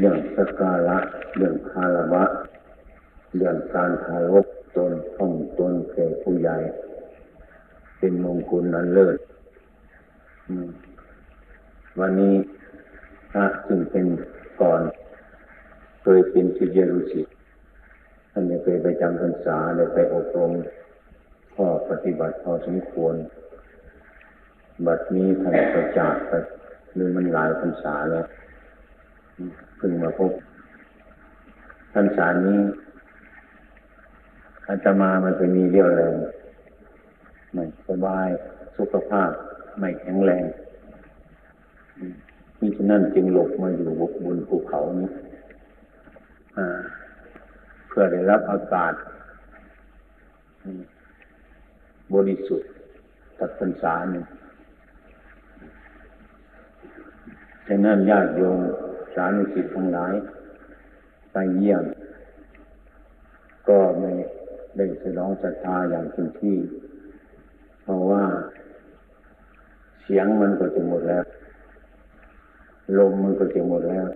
เรื่องสการะเรื่องคารวะเรื่องการทารกตนท่องตนแก่ผู้ใหญ่ เป็นมงคลนันเลิศวันนี้พระจึงเป็นก่อนเคยเป็นศิษยานุศิษย์ท่านเคยไปจำพรรษาได้ไปอบรมข้อปฏิบัติพอสมควร บัดนี้ท่านประจากไปหรือมันหลายพรรษาแล้ว เพิ่งมาพบพรรษานี้อาตมามันไปมีเรี่ยวแรงไม่สบายสุขภาพไม่แข็งแรงมิฉะนั้นจึงหลบมาอยู่บนภูเขานี้เพื่อได้รับอากาศบริสุทธิ์ตัดพรรษาหนึ่งฉะนั้นญาติโยมานุสิทธิ์ทั้งหลายไปเยี่ยม ก็ไม่ได้สนองศรัทธาอย่างเต็มที่ เพราะว่า เสียงมันก็จะหมดแล้ว ลมมันก็จะหมดแล้ว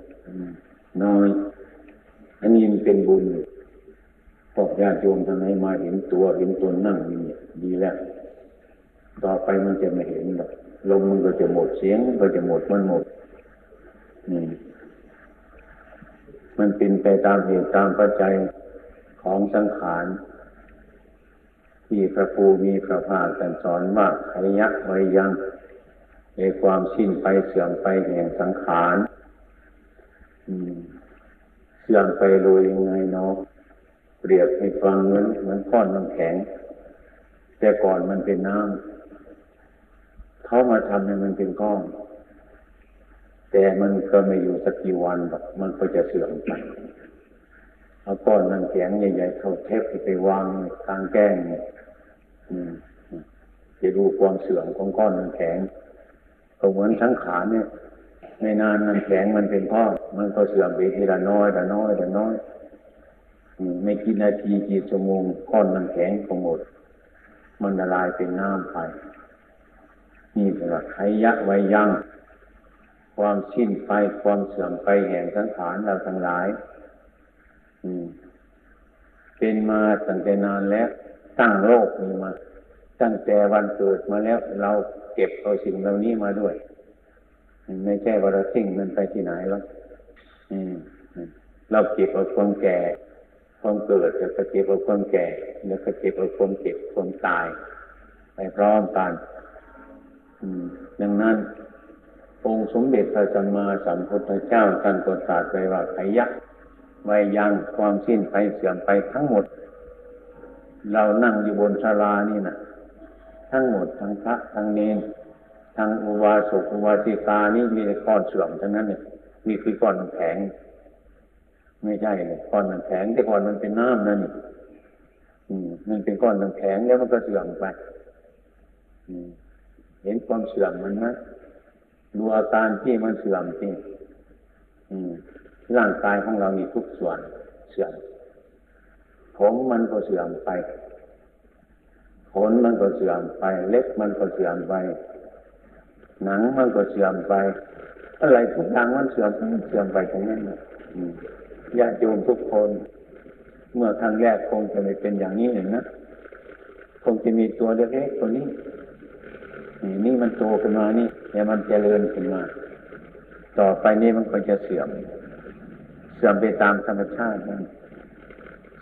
น้อยอันนี้มันเป็นบุญพวกญาติโยมทางไหนมาเห็นตัวเห็นตัวนั่งนี่ดีแล้วต่อไปมันจะไม่เห็นหรอกลมมันก็จะหมดเสียงก็จะหมดมันหมดนี่ มันเป็นไปตามเหตุตามปัจจัยของสังขารที่พระภูมีพระภาคแต่สอนว่าขยักไวยังในความสิ้นไปเสื่อมไปแห่งสังขารเสื่อมไปโดยยังไงเนาะเปรียบให้ฟังเหมือนเหมือนก้อนน้ำแข็ง แต่ก่อนมันเป็นน้ำเขามาทำให้มันเป็นก้อน แต่มันก็ไม่อยู่สักกี่วันหรอกมันก็จะเสื่อมไปเอาก้อนน้ำแข็งใหญ่ๆเข้าเทปไปวางกลางแก้งเนี่ยจะดูความเสื่อมของก้อนน้ำแข็งก็เหมือนสังขาเนี่ย ในนานน้ำแข็งมันเป็นก้อนมันก็เสื่อมไปทีละน้อยละน้อยละน้อยไม่กี่นาทีกี่ชั่วโมงก้อนน้ำแข็งก็หมด มันละลายเป็นน้ำไป นี่แหละไขยะไว้ยั่ง ความสิ้นไปความเสื่อมไปแห่งสังขารเราทั้งหลายเป็นมาตั้งแต่นานแล้ว ตั้งโลกนี้มา ตั้งแต่วันเกิดมาแล้ว เราเก็บเอาสิ่งเหล่านี้มาด้วย ไม่ใช่ว่าเราทิ้งมันไปที่ไหนหรอกเราเก็บเอาความแก่ ความเกิดแล้วก็เก็บเอาความแก่ แล้วก็เก็บเอาความเจ็บความตาย ไปพร้อมกันดังนั้น องค์สมเด็จพระสัมมาสัมพุทธเจ้าท่านตรัสไปว่าไขยักไว้ยังความสิ้นไปเสื่อมไปทั้งหมด เรานั่งอยู่บนชาลานี่นะทั้งหมดทั้งพระทั้งเนนทั้งอุบาสกอุบาสิกานี่มีแต่ก้อนเสื่อมทั้งนั้นเนี่ยนี่คือก้อนแข็ง ไม่ใช่เลยก้อนมันแข็ง แต่ก่อนมันเป็นน้ำนั่นอืมมันเป็นก้อนมันแข็งแล้วมันก็เสื่อมไปเห็นความเสื่อมมันไหม ดูอาการที่มันเสื่อมที่ร่างกายของเรามีทุกส่วนเสื่อม ผมมันก็เสื่อมไป ขนมันก็เสื่อมไป เล็บมันก็เสื่อมไป หนังมันก็เสื่อมไป อะไรทุกอย่างมันเสื่อมเสื่อมไปตรงนั้นญาติโยมทุกคน เมื่อครั้งแรกคงจะไม่เป็นอย่างนี้เห็นนะ คงจะมีตัวเล็กๆตัวนี้ นี่มันโตขึ้นมานี่เนี่ยมันจเจริญขึ้นมา ต่อไปนี้มันก็จะเสื่อม เสื่อมไปตามธรรมชาตินัน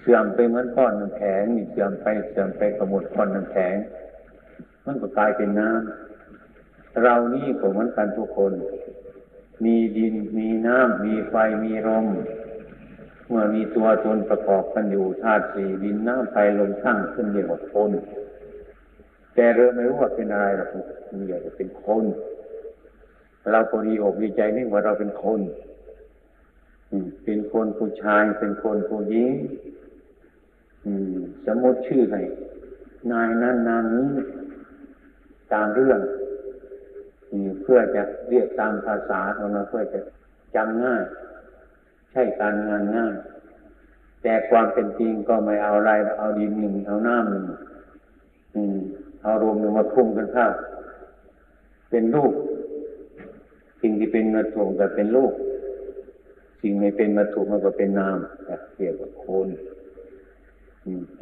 เสื่อมไปเหมือนก้อนน้ำแข็งนี่เสื่อมไปเสื่อมไปกระหมดก้อนน้ำแข็งมันก็กลายเป็นน้ำเรานี่ก็เหมือนกันทุกคน มีดินมีน้ำมีไฟมีลมเมื่อมีตัวตนประกอบกันอยู่ธาตุสี่ดินน้ำไฟลมตั้งขึ้นเรียกว่าคน แต่เราไม่รู้ว่าเป็นอะไรหรอกมีอยากจะเป็นคน เราก็ดีอกดีใจนึกว่าเราเป็นคนเป็นคนผู้ชายเป็นคนผู้หญิงสมมติชื่อให้นายนั้นนามนี้ตามเรื่องเพื่อจะเรียกตามภาษาของเราเพื่อจะจำง่าย ใช่การงานง่าย แต่ความเป็นจริงก็ไม่เอาอะไรเอาดินหนึ่งเอาน้ำหนึ่ง อารวมมาทุ่มกันข้าเป็นลูกสิ่งที่เป็นเนื้อถ่วงแต่เป็นลูกสิ่งไม่เป็นวัตถุมันก็เป็นนามเรียกว่าคน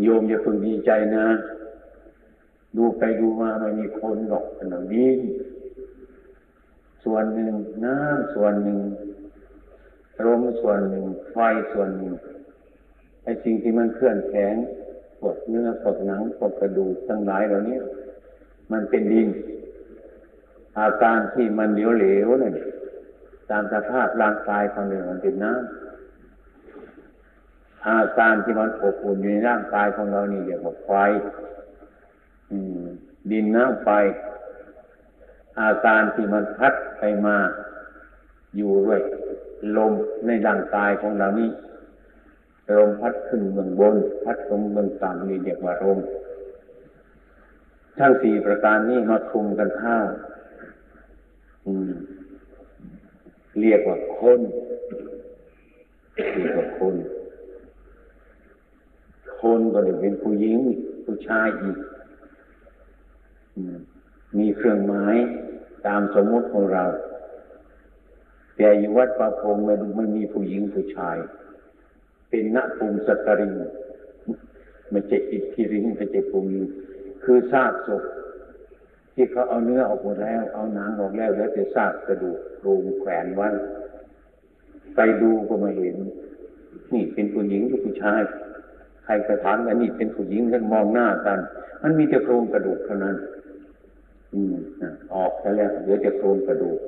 โยมอย่าพึงดีใจนะ ดูไปดูมาไม่มีคนหรอกเป็นดินส่วนหนึ่งน้ำส่วนหนึ่งลมส่วนหนึ่งไฟส่วนหนึ่งไอ้สิ่งที่มันเคลื่อนแข็ง ปวดเนื้อปวดหนังปวดกระดูกทั้งหลายเหล่านี้มันเป็นดิน อาการที่มันเหลวๆเนี่ยตามสภาพร่างกายของเรามันเป็นน้ำอาการที่มันอบอุ่นอยู่ในร่างกายของเรานี่เรียกว่าไฟดินน้ำไฟ อาการที่มันพัดไปมาอยู่ด้วย ลมในร่างกายของเรานี้ ลมพัดขึ้นเบื้องบน พัดลงเบื้องต่ำนี่เรียกว่าลมทั้งสี่ประการนี้มาคุมกันข้าเรียกว่าคนเรียกว่าคน คนก็เลยเป็นผู้หญิง ผู้ชายอีกมีเครื่องหมายตามสมมติของเรา แต่อยู่วัดประพงไม่ไม่มีผู้หญิงผู้ชาย เป็นณภูมิสตริงไม่ใช่อิทธิริงไม่ใช่ภูมิคือซากศพที่เขาเอาเนื้อออกหมดแล้ว เอาหนังออกแล้วแล้วแต่ซากกระดูกโครงแขวนไว้ไปดูก็มาเห็น นี่เป็นผู้หญิงหรือผู้ชาย ใครกระถามกันนี่เป็นผู้หญิงกันมองหน้ากัน มันมีแต่โครงกระดูกเท่านั้น อืมออกแล้วเหลือแต่โครงกระดูก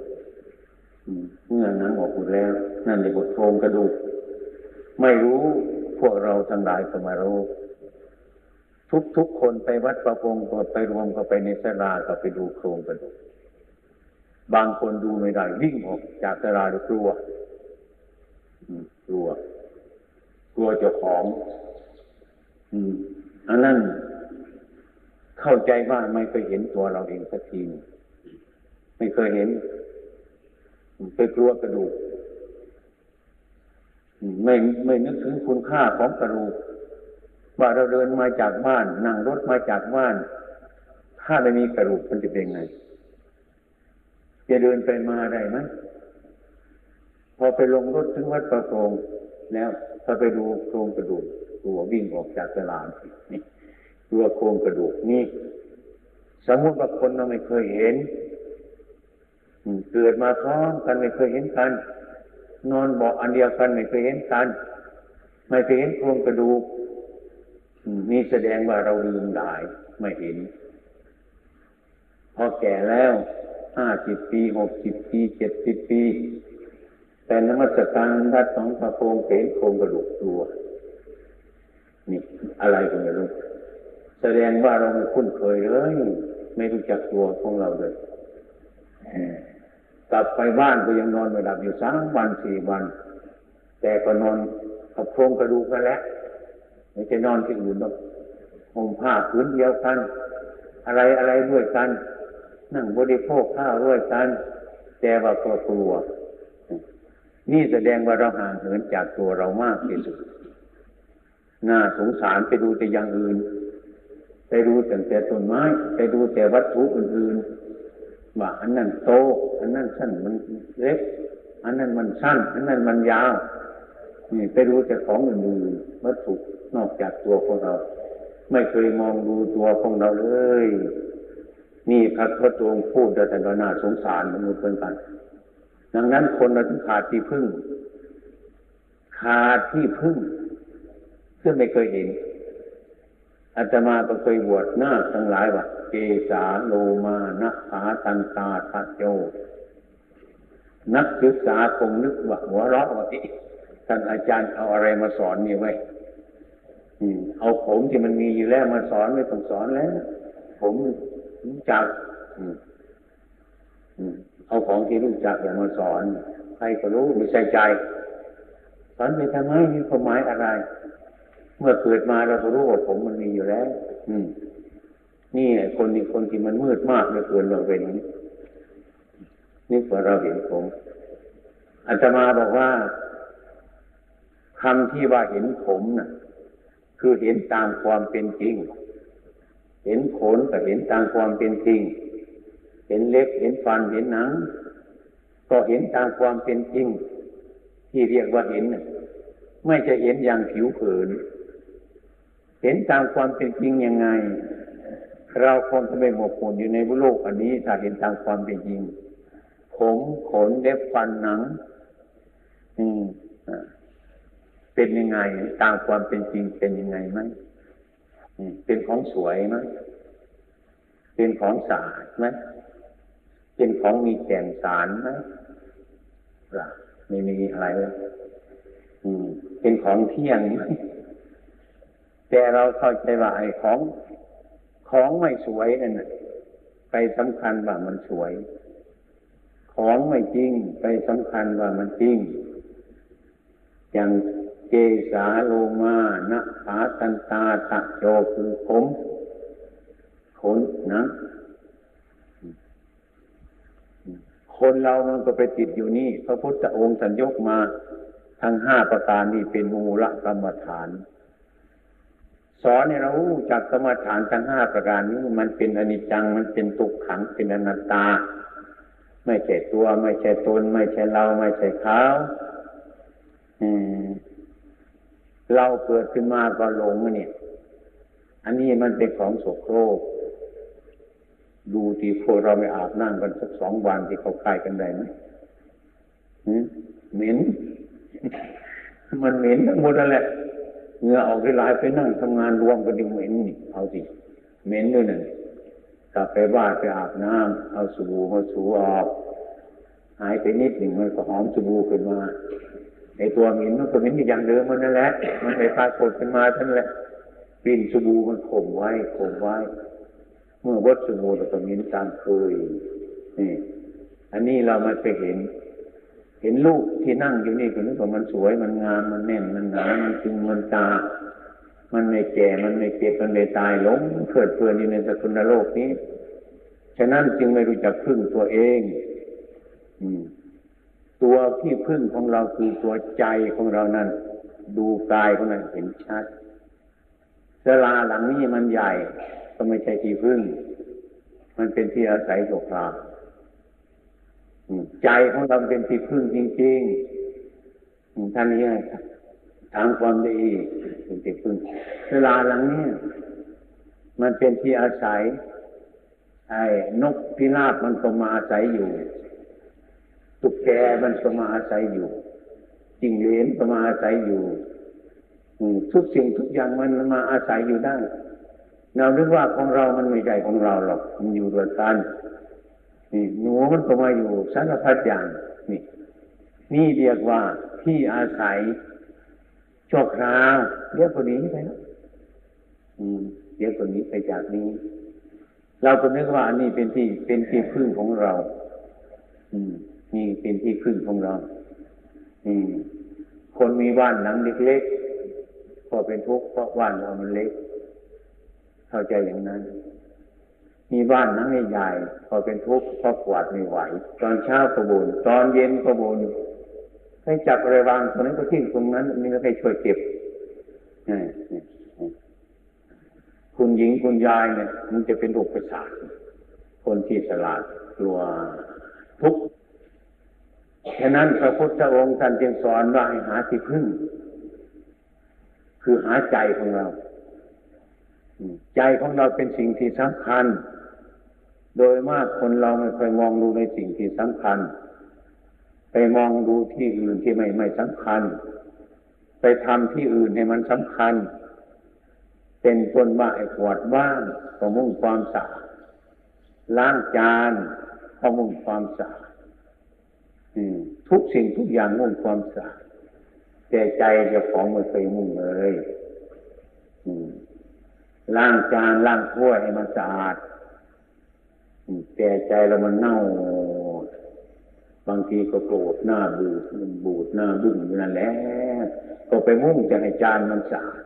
เมื่อนั้นออกหมดแล้ว นั่นเรียกว่าโครงกระดูก ไม่รู้พวกเราทั้งหลายก็มารู้ ทุกทุกคนไปวัดประพงก็ไปรวมก็ไปในสลาก็ไปดูโครงกระดูกบางคนดูไม่ได้วิ่งออกจากสลาด้วยกลัวกลัว กลัวเจ้าของอันนั้นเข้าใจว่าไม่เคยเห็นตัวเราเองสักทีไม่เคยเห็นไปกลัวกระดูก ไม่ไม่นึกถึงคุณค่าของกระดูกว่าเราเดินมาจากบ้านนั่งรถมาจากบ้าน ถ้าไม่มีกระดูกมันจะเป็นไง จะเดินไปมาได้ไหมพอไปลงรถถึงวัดประโงแล้วพอไปดูโครงกระดูกตัววิ่งออกจากสลามนี่ตัวโครงกระดูกนี่ สมมติว่าคนเราไม่เคยเห็นเกิดมาพร้อมกันไม่เคยเห็นกัน นอนบอกอันเดียวกันไม่เคยเห็นกันไม่เคยเห็นโครงกระดูกนี่แสดงว่าเราลืมได้ไม่เห็น พอแก่แล้วห้าสิบปีหกสิบปีเจ็ดสิบปี แต่นมัสการทัดสองพระโครงเห็นโครงกระดูกตัว นี่อะไรก็ไม่รู้แสดงว่าเราไม่คุ้นเคยเลย ไม่รู้จักตัวของเราเลย กลับไปบ้านก็ยังนอนไม่หลับอยู่สามวันสี่วัน แต่ก็นอนกับโครงกระดูกกันแล้วไม่ใช่นอนที่อื่นหรอกห่มผ้าผืนเดียวกัน อะไรอะไรด้วยกัน นั่งบริโภคข้าวด้วยกัน แต่ว่าก็กลัว นี่แสดงว่าเราห่างเหินจากตัวเรามากที่สุดน่าสงสารไปดูแต่อย่างอื่น ไปดูแต่แต่ต้นไม้ ไปดูแต่วัตถุอื่นๆ ว่า อันนั้นโต อันนั้นสั้นมันเล็ก อันนั้นมันสั้น อันนั้นมันยาวนี่ไปดูแต่ของอื่นๆวัตถุนอกจากตัวของเรา ไม่เคยมองดูตัวของเราเลยนี่พระพุทธองพูดแต่ก็น่าสงสารมนุษย์เป็นกัน ดังนั้นคนเราต้องขาดที่พึ่ง ขาดที่พึ่งซึ่งไม่เคยเห็นอาตมาก็เคยบวชหน้าทั้งหลายว่า เกสาโลมานะขาตันตาทัโจ นักศึกษาคงนึกว่าหัวเราะว่าท่านอาจารย์เอาอะไรมาสอนนี่ไว้เอาผมที่มันมีอยู่แล้วมาสอนไม่ต้องสอนแล้ว ผมรู้จักเอาของที่รู้จักอย่างมาสอนใครก็รู้ไม่ใส่ใจสอนไปทำไมมีความหมายอะไร เมื่อเกิดมาเราก็รู้ว่าผมมันมีอยู่แล้ว อืม นี่คนนี้คนที่มันมืดมากเหลือเกินเราเป็นนี่พอเราเห็นผมอาตมาบอกว่าคำที่ว่าเห็นผมนะ่ะ คือเห็นตามความเป็นจริง เห็นขนก็เห็นตามความเป็นจริง เห็นเล็บเห็นฟันเห็นหนัง ก็เห็นตามความเป็นจริง ที่เรียกว่าเห็นน่ะไม่จะเห็นอย่างผิวเผิน เห็นตามความเป็นจริงยังไง เราคงจะไม่หมกมุ่นอยู่ในโลกอันนี้ถ้าเห็นตามความเป็นจริง ผมขนเล็บฟันหนัง อืมเป็นยังไง ตามความเป็นจริงเป็นยังไงไหมเป็นของสวยไหมเป็นของสะอาดไหมเป็นของมีแก่นสารไหมล่ะไม่มีอะไรเลยเป็นของเที่ยงไหมแต่เราเข้าใจว่าไอ้ของ ของไม่สวยนั่นไปสำคัญว่ามันสวย ของไม่จริงไปสำคัญว่ามันจริง อย่างเจสาโลมานะขาตันตาตะโจคือผมขนนะคนเรามันก็ไปติดอยู่นี่ พระพุทธองค์สัญยกมา ทั้งห้าประการนี้เป็นมูลกรรมฐาน สอนให้เราจากกรรมฐานทั้งห้าประการนี้มันเป็นอนิจจัง มันเป็นตุกขังเป็นอนัตตา ไม่ใช่ตัว ไม่ใช่ตน ไม่ใช่เรา ไม่ใช่เขาเราเกิดขึ้นมาก็หลงเนี่ย อันนี้มันเป็นของโสโครกดูที่พวกเราไม่อาบน้ำกันสักสองวันที่เขาคลายกันได้ไหมเหม็น มันเหม็นทั้งหมดนั่นแหละ เงื่อออกที่ลายไปนั่งทำงานรวมกันดิเหม็นนี่เอาสิเหม็นด้วยนั่นกลับไปบ้านไปอาบน้ำเอาสบู่มาสูออกหายไปนิดหนึ่งมันก็หอมสบู่ขึ้นมาไอตัวเหม็นมันก็เหม็นอย่างเดิมมันนั่นแหละ มันไปปรากฏขึ้นมาท่านแหละปิ่นสบู่มันข่มไว้ข่มไว้ เมื่อวัดสมุทรก็มีตามเคยนี่อันนี้เรามาไปเห็น เห็นลูกที่นั่งอยู่นี่ก็นึกว่ามันสวยมันงามมันแน่นมันหนามันจึงมันตา มันไม่แก่มันไม่เจ็บมันไม่ตายหลงเกิดเปื่อนอยู่ในสกุลโลกนี้ ฉะนั้นจึงไม่รู้จักพึ่งตัวเอง อืม ตัวที่พึ่งของเราคือตัวใจของเรานั้นดูกายของนั้นเห็นชัดสลาหลังนี้มันใหญ่ ก็ไม่ใช่ที่พึ่ง มันเป็นที่อาศัยโลกลา ใจของเราเป็นที่พึ่งจริงๆท่านนี้ทางความดีเป็นที่พึ่งเวลาหลังนี้มันเป็นที่อาศัย ไอ้นกพิราบมันก็มาอาศัยอยู่ตุกแกมันก็มาอาศัยอยู่จิงเหลนก็มาอาศัยอยู่ทุกสิ่งทุกอย่างมันมาอาศัยอยู่ได้เราคิกว่าของเรามันไม่ใช่ของเราหรอก มันอยู่ด้วยกัน นี่หนูมันก็มาอยู่สารพัดอย่างนี่นี่เรียกว่าที่อาศัยชั่วคราวเดี๋ยวคนนี้ไปแล้วเดี๋ยวคนนี้ไปจากนี้ เราก็นึกว่าอันนี้เป็นที่เป็นที่พึ่งของเรา อืมนี่เป็นที่พึ่งของเรา อืมคนมีบ้านหลังเล็กๆพอเป็นทุกข์เพราะบ้านเรามันเล็ก เข้าใจอย่างนั้น มีบ้านนั้นใหญ่พอเป็นทุกข์พอกวาดไม่ไหว ตอนเช้าก็บุญตอนเย็นก็บุญให้จับอะไรวางตรงนั้นก็ทิ้งตรงนั้นนี่ก็ให้ช่วยเก็บคุณหญิงคุณยายเนี่ย มันจะเป็นอุปสรรคคนที่สลาดกลัวทุกข์ฉะนั้นพระพุทธองค์ท่านจึงสอนว่าให้หาที่พึ่ง คือหาใจของเรา ใจของเราเป็นสิ่งที่สำคัญ โดยมากคนเราไม่เคยมองดูในสิ่งที่สำคัญ ไปมองดูที่อื่นที่ไม่ไม่สำคัญ ไปทำที่อื่นให้มันสำคัญ เป็นต้นว่าไอ้ขวดบ้านก็มุ่งความสะอาดล้างจานก็มุ่งความสะอาดทุกสิ่งทุกอย่างมุ่งความสะอาดแต่ใจเจ้าของไม่เคยมุ่งเลย อืม ล้างจานล้างถ้วยให้มันสะอาดแต่ใจเรามันเน่า บางทีก็โกรธหน้าบูดมันบูดหน้าบึ้งอยู่นั่นแหละก็ไปมุ่งจะให้จานมันสะอาด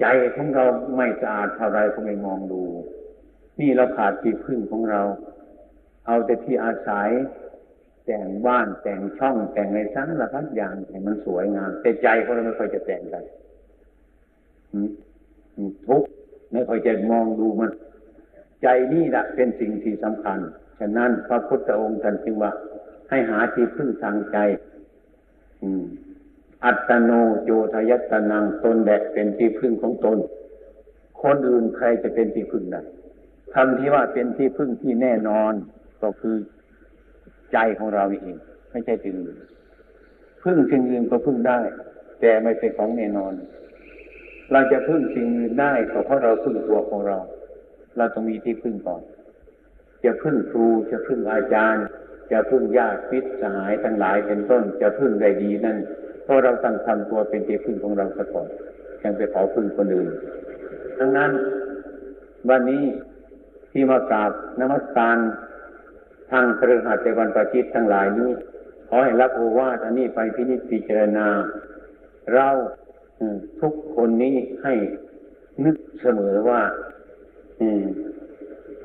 ใจของเราไม่สะอาดเท่าไรก็ไม่มองดู นี่เราขาดที่พึ่งของเรา เอาแต่ที่อาศัย แต่งบ้านแต่งช่องแต่งในสารพัดอย่างให้มันสวยงามแต่ใจของเราไม่ค่อยจะแต่งกัน ทุกข์ไม่ค่อยจะมองดูมัน ใจนี่แหละเป็นสิ่งที่สำคัญ ฉะนั้นพระพุทธองค์ท่านจึงว่า ให้หาที่พึ่งทางใจ อืม อัตโนโยทยัตนังตนแดกเป็นที่พึ่งของตน คนอื่นใครจะเป็นที่พึ่งได้คำที่ว่าเป็นที่พึ่งที่แน่นอนก็คือใจของเราเอง ไม่ใช่สิ่งอื่นพึ่งสิ่งอื่นก็พึ่งได้ แต่ไม่เป็นของแน่นอน เราจะพึ่งสิ่งอื่นได้ก็เพราะเราพึ่งตัวของเรา เราต้องมีที่พึ่งก่อน จะพึ่งครูจะพึ่งอาจารย์ จะพึ่งญาติพิษสหายทั้งหลายเป็นต้น จะพึ่งได้ดีนั่นเพราะเราตั้งทำตัวเป็นที่พึ่งของเราซะก่อนยังไปขอพึ่งคนอื่นดังนั้นวันนี้ที่มากราบนมัสการทางเครือข่ายวันประจิตทั้งหลายนี้ ขอให้รับโอวาทอันนี้ไปพินิจพิจารณา เรา ทุกคนนี้ให้นึกเสมอว่าอืม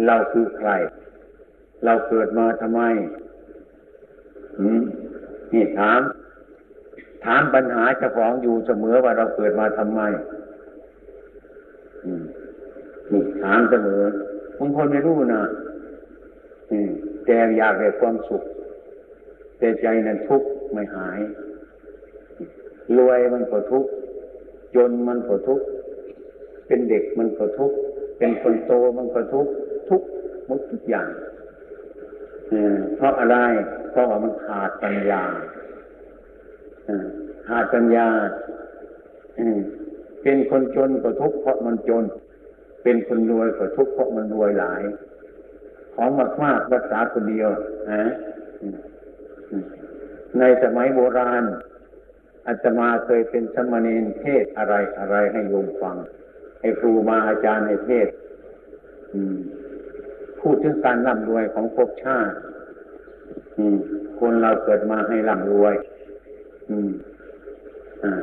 เราคือใคร เราเกิดมาทำไมนี่ถาม ถามปัญหาเจ้าของอยู่เสมอว่าเราเกิดมาทำไมนี่ถามเสมอบางคนไม่รู้นะแต่อยากได้ความสุข แต่ใจนั้นทุกข์ไม่หาย รวยมันก็ทุกข์ จนมันก็ทุกข์เป็นเด็กมันก็ทุกข์เป็นคนโตมันก็ทุกข์ทุกข์หมดทุกอย่างเพราะอะไรเพราะว่ามันขาดปัญญาขาดปัญญาเป็นคนจนก็ทุกข์เพราะมันจน เป็นคนรวยก็ทุกข์เพราะมันรวยหลาย ของมากมากรักษาคนเดียวฮะในสมัยโบราณ อาตมาเคยเป็นสมณีนเทศอะไรอะไรให้โยมฟัง ให้ครูมาอาจารย์ให้เทศพูดถึงการร่ำรวยของภพชาติคนเราเกิดมาให้ร่ำรวย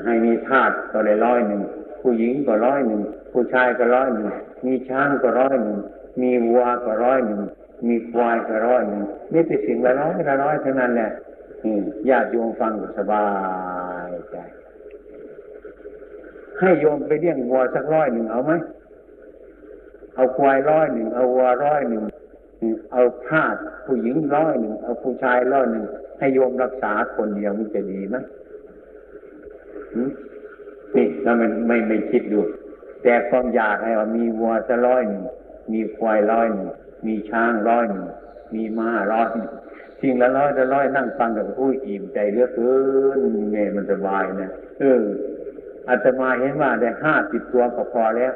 ให้มีทาสก็ได้ร้อยหนึ่ง ผู้หญิงก็ร้อยหนึ่ง ผู้ชายก็ร้อยหนึ่ง มีช้างก็ร้อยหนึ่ง มีวัวก็ร้อยหนึ่ง มีควายก็ร้อยหนึ่งนี่เป็นสิ่งละร้อยละร้อยเท่านั้นแหละญาติโยมฟังก็สบาย ใจ ให้โยมไปเลี้ยงวัวสักร้อยหนึ่งเอาไหมเอาควายร้อยหนึ่งเอาวัวร้อยหนึ่งเอาทาสผู้หญิงร้อยหนึ่งเอาผู้ชายร้อยหนึ่งให้โยมรักษาคนเดียวมันจะดีไหมนี่เราไม่ไม่ไม่คิดดู แต่ความอยากให้ว่ามีวัวสักร้อยหนึ่งมีควายร้อยหนึ่งมีช้างร้อยหนึ่งมีม้าร้อยหนึ่ง สิ่งละร้อยละร้อยนั่งฟังกับผู้อิ่มใจเหลือเกินเนี่ยมันสบายนะเอออาตมาเห็นว่าได้ห้าสิบตัวก็พอแล้ว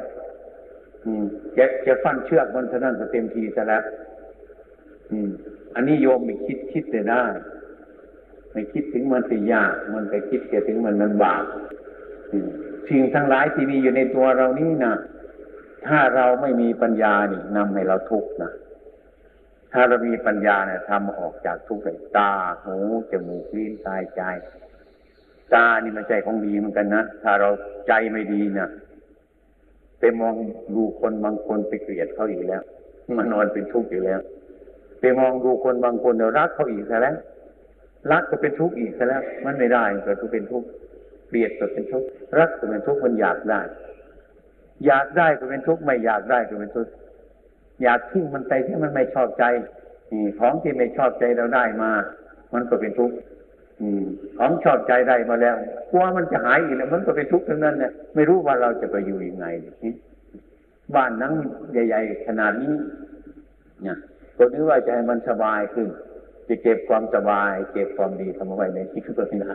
อืมจะจะฟันเชือกมันเท่านั้นก็เต็มทีซะแล้วอืมอันนี้โยมไม่คิดคิดแต่ได้ไม่คิดถึงมันสิยาก มันไปคิดแค่ถึงมันมันบาปสิ่งทั้งหลายที่มีอยู่ในตัวเรานี่นะถ้าเราไม่มีปัญญานี่นำให้เราทุกข์นะ ถ้าเรามีปัญญาเนี่ยทำออกจากทุกข์เลยตาหูจมูกลิ้นกายใจตานี่มันใจของดีเหมือนกันนะถ้าเราใจไม่ดีนะไปมองดูคนบางคนไปเกลียดเขาอีกแล้ว มันนอนเป็นทุกข์อยู่แล้ว ไปมองดูคนบางคนเดี๋ยวรักเขาอีกแล้วรักก็เป็นทุกข์อีกแล้ว มันไม่ได้ก็ทุกข์เป็นทุกข์เกลียดก็เป็นทุกข์รักก็เป็นทุกข์มันอยากได้ อยากได้ก็เป็นทุกข์ไม่อยากได้ก็เป็นทุกข์ อยากทิ้งมันไปที่มันไม่ชอบใจนี่ของที่ไม่ชอบใจเราได้มา มันก็เป็นทุกข์ของชอบใจได้มาแล้วกลัวมันจะหายอีกแล้วมันก็เป็นทุกข์ทั้งนั้นเนี่ยไม่รู้ว่าเราจะไปอยู่ยังไงบ้านนังใหญ่ ๆ ขนาดนี้เนี่ยก็นึกว่าจะให้มันสบายขึ้น จะเก็บความสบาย เก็บความดีทำเอาไว้ในที่คือตัวนี้ได้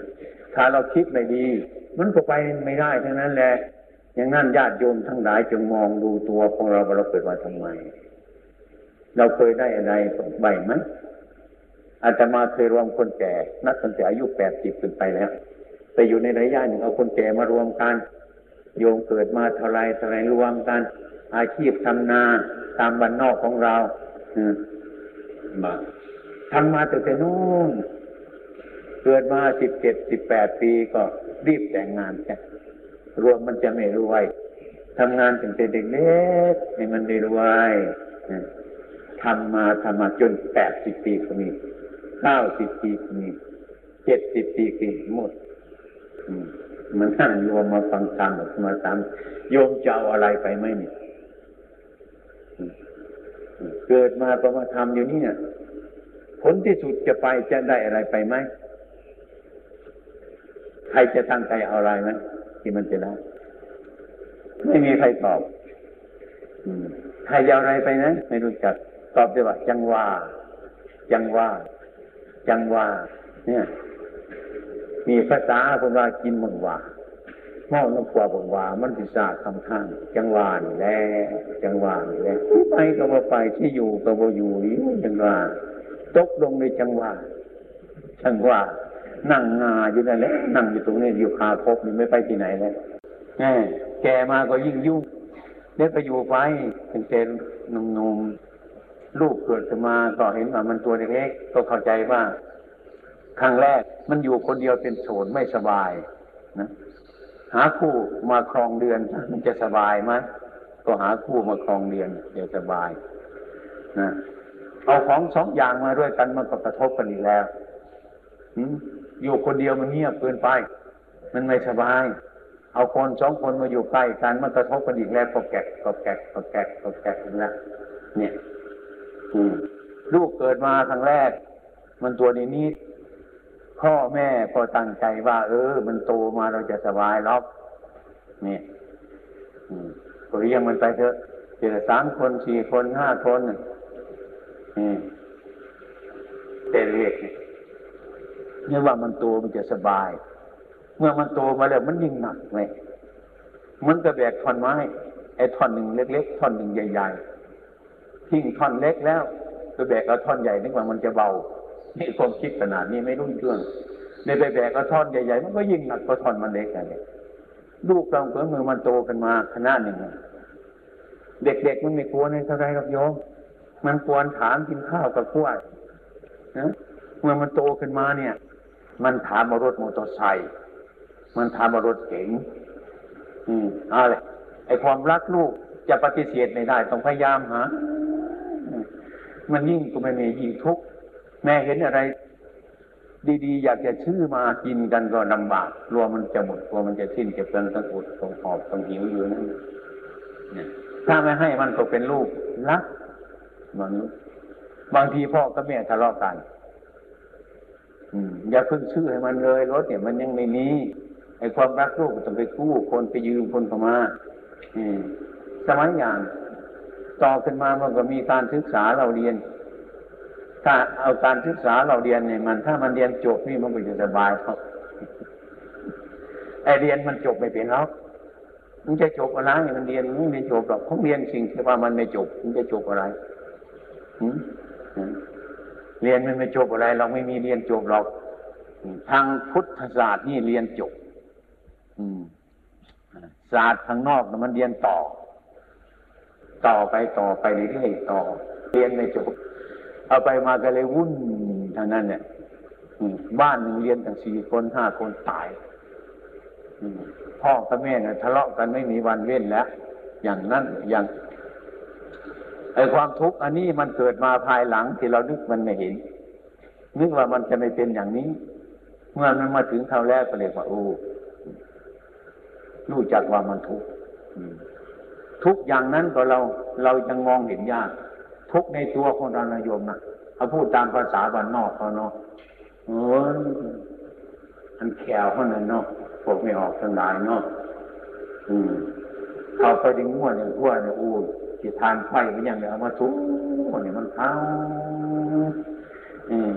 ถ้าเราคิดไม่ดี มันก็ไปไม่ได้ทั้งนั้นแหละอย่างนั้นญาติโยมทั้งหลายจงมองดูตัวของเราว่าเราเกิดมาทำไม เราเคยได้อะไรใบไหมอาตมาเคยรวมคนแก่ นับตั้งแต่อายุแปดสิบขึ้นไปแล้ว แต่อยู่ในระยะหนึ่งเอาคนแก่มารวมกัน โยมเกิดมาเท่าไรเท่าไรรวมกัน อาชีพทำนาตามบ้านนอกของเรามมาทำมาตั้งแต่นู้นเกิดมาสิบเจ็ดสิบแปดปีก็รีบแต่งงานแค่รวมมันจะไม่รวยทำงานตั้งแต่เด็กเล็กให้มันได้รวยอ ทำมาทำมาจนแปดสิบปีก็มีเก้าสิบปีก็มีเจ็ดสิบปีก็มีหมดมันนั่งโยมมาฟังธรรมมาตามโยมจะเอาอะไรไปไหมเนี่ยเกิดมาประมาทำอยู่นี่เนี่ยผลที่สุดจะไปจะได้อะไรไปไหมใครจะตั้งใจเอาอะไรไหมที่มันจะได้ไม่มีใครตอบใครจะเอาอะไรไปนะ ไม่รู้จัก ตอบได้ว่า จังว่า จังว่า จังว่า เนี่ย มีภาษาคนว่ากินมังว่าเมาน้ำกว่าบังว่า มันพิศาคำทาง จังหวานแล้จังหวานแล้ไปก็บ่ไปที่อยู่ก็บ่อยู่นี่จังหวาตกลงในจังหวาจังหวานั่งงาอยู่นั่นแหละนั่งอยู่ตรงนี้อยู่คาคบนี่ไม่ไปที่ไหนเลยแหมแกมาก็ยิ่งยุ่งเด็กไปอยู่ไปเป็นเจนนุ่ม ลูกเกิดขึ้นมาก็เห็นว่ามันตัวเล็กๆก็เข้าใจว่าครั้งแรกมันอยู่คนเดียวเป็นโสดไม่สบายนะหาคู่มาครองเดือน มันจะสบายไหมก็หาคู่มาครองเดือนจะสบายนะเอาของสองอย่างมาด้วยกันมันก็กระทบกันอีกแล้วอยู่คนเดียวมันเงียบเกินไป มันไม่สบาย เอาคนสองคนมาอยู่ใกล้กันมันกระทบกันอีกแล้วก็แกะก็แกะก็แกะก็แกะอีกแล้วเนี่ย ลูกเกิดมาครั้งแรก มันตัวนี้นิดพ่อแม่ก็ตั้งใจว่า เออ มันโตมาเราจะสบายล็อกนี่ก็เลี้ยงมันไปเถอะเจอสามคนสี่คนห้าคนนี่เต่เล็กเนี่ยว่ามันโตมันจะสบาย เมื่อมันโตมาแล้วมันยิ่งหนักเลยมันก็แบกท่อนไม้ไอ้ท่อนหนึ่งเล็ก ๆ ท่อนหนึ่งใหญ่ ๆ ทิ้งท่อนเล็กแล้วก็แบกเอาท่อนใหญ่นึกว่ามันจะเบา นี่ความคิดขนาดนี้ไม่รู้เรื่องในไปแบกกระท่อนใหญ่ๆมันก็ยิ่งหนักกระท่อนมันเล็กอะไรลูกเราเพื่อมือมันโตกันมาขนาดหนึ่งเด็กๆมันไม่กลัวในเท่าไรหรอกโยมมันควรถามกินข้าวกับกล้วยนะเมื่อมันโตขึ้นมาเนี่ย มันถามมารถมอเตอร์ไซค์มันถามมารถเก๋งอืมอะไรไอความรักลูกจะปฏิเสธไม่ได้ต้องพยายามหา มันยิ่งก็ไม่มียิ่งทุกข์แม่เห็นอะไร ดีๆ อยากจะชื่อมากินกันก็ลำบากกลัวมันจะหมดกลัวมันจะสิ้นเก็บเงินต้องอดต้องหอบต้องหิวอยู่นั่นถ้าไม่ให้มันก็เป็นลูกรักบางบางทีพ่อกับแม่ทะเลาะกันอย่าเพิ่งชื่อให้มันเลยรถเนี่ยมันยังไม่มีไอ้ความรักลูกต้องไปกู้คนไปยืมคนเข้ามาสมัยอย่าง ต่อขึ้นมามันก็มีการศึกษาเราเรียน ถ้าเอาการศึกษาเราเรียนเนี่ยมัน ถ้ามันเรียนจบนี่มันก็จะสบายครับไอเรียนมันจบไม่เป็นหรอกมันจะจบอะไรมันเรียนมันไม่จบหรอกเขาเรียนสิ่งที่ว่ามันไม่จบ มันจะจบอะไรเรียนมันไม่จบอะไร เราไม่มีเรียนจบหรอกทางพุทธศาสตร์นี่เรียนจบศาสตร์ทางนอกมันเรียนต่อ ต่อไปต่อไปเรื่อยต่อ เรียนไม่จบ เอาไปมาก็เลยวุ่นทางนั้นเนี่ยบ้านหนึ่งเรียนตั้งสี่คนห้าคนตายพ่อกับแม่เนี่ยทะเลาะกันไม่มีวันเว้นแล้ว อย่างนั้นอย่างไอความทุกข์อันนี้มันเกิดมาภายหลังที่เรานึกมันไม่เห็น นึกว่ามันจะไม่เป็นอย่างนี้ เมื่อมันมาถึงเท่าแรกก็เลยว่าโอ้รู้จักว่ามันทุกข์ ทุกอย่างนั้นก็เราเรายังมองเห็นยาก ทุกในตัวของเรานายมนะเขาพูดตามภาษาบ้านนอกเขาเนาะโอ้อันแขวเขานั่นเนาะพวกไม่ออกทั้งหลายเนาะอืมเขาไปดึงม้วนอย่างทั่วเนี่ยอู้จิทานไฟไปอย่างเดียวมาทุกคนเนี่ยมันเท้าอืม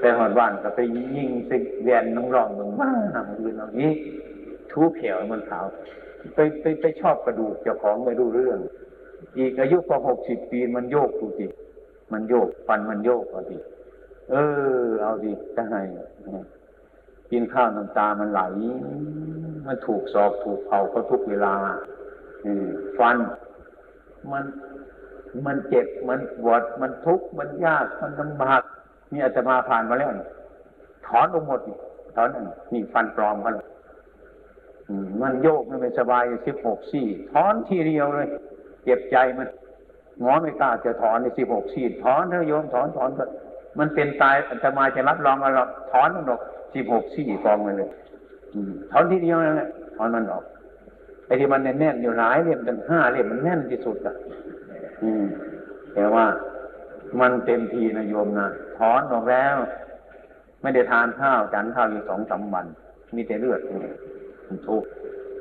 ไปหอดบ้านก็ไปยิงสิเวียนน้องรองมึงมาหนังอื่นอย่างนี้ทูเขียวมันขาว ไปไปไปชอบกระดูกเจ้าของไม่รู้เรื่อง อีกอายุพอหกสิบปีมันโยกดูดิมันโยกฟันมันโยกเอาดิเออ เอาดิจะให้กินข้าวน้ำตามันไหล มันถูกสอบถูกเผาก็ทุกเวลาฟัน มันมันเจ็บมันปวดมันทุกข์มันยากมันลำบากนี่อาจจะมาผ่านมาแล้วถอนออกหมดถอนนี่ฟันปลอมกัน มันโยกมันเป็นสบายสิบหกสี่ถอนทีเดียวเลย เจ็บใจมันหมอไม่กล้าจะถอนในสิบหกซีดถอนเถอะโยมถอนถอนก็มันเป็นตายอัตมาจะรับรองเอาหรถอนมันออกสิบหกซี่กองไปเลยถอนทีเดียวนั่นแหละถอนมันออกไอ้ที่มันแน่นอยู่หลายเล่มตั้งห้าเล่มมันแน่นที่สุดอะอืม แต่ว่ามันเต็มทีนะโยมนะถอนออกแล้ว ไม่ได้ทานข้าวจันข้าวอยู่สองสามวัน มีแต่เลือด ทุกข์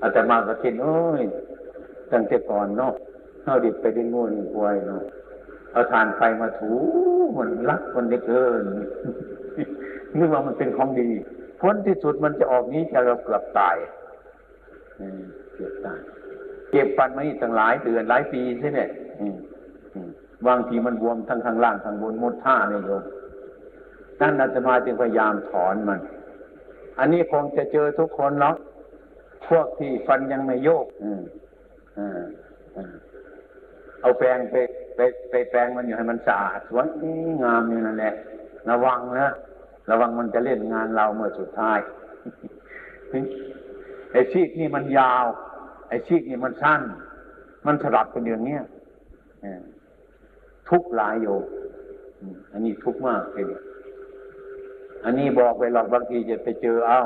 อาตมาก็คิดโอ้ยตั้งแต่ก่อนเนาะเฮาดิบไปได้ง่วนกวยเนาะเอาทานไฟมาถูมันรักมันได้เกินนึกว่ามันเป็นของดีผลที่สุดมันจะออกนี้จะเราเกือบตายเกือบตายเก็บฟันมานี่ตั้งหลายเดือนหลายปีใช่ไหมบางทีมันบวมทั้งข้างล่างข้างบนหมดท่าเลยโยมนั่นอาตมาจึงพยายามถอนมัน อันนี้คงจะเจอทุกคนเนาะ พวกที่ฟันยังไม่โยกเอาแปรงไปไปไปแปรงมันอยู่ให้มันสะอาดสวยงามอยู่นั่นแหละ ระวังนะระวังมันจะเล่นงานเราเมื่อสุดท้ายไอ้ซีกนี่มันยาว ไอ้ซีกนี่มันสั้น มันสลับกันอย่างเนี้ยทุกข์หลายโยมอันนี้ทุกข์มากเลยอันนี้บอกไปหรอกบางทีจะไปเจอเอา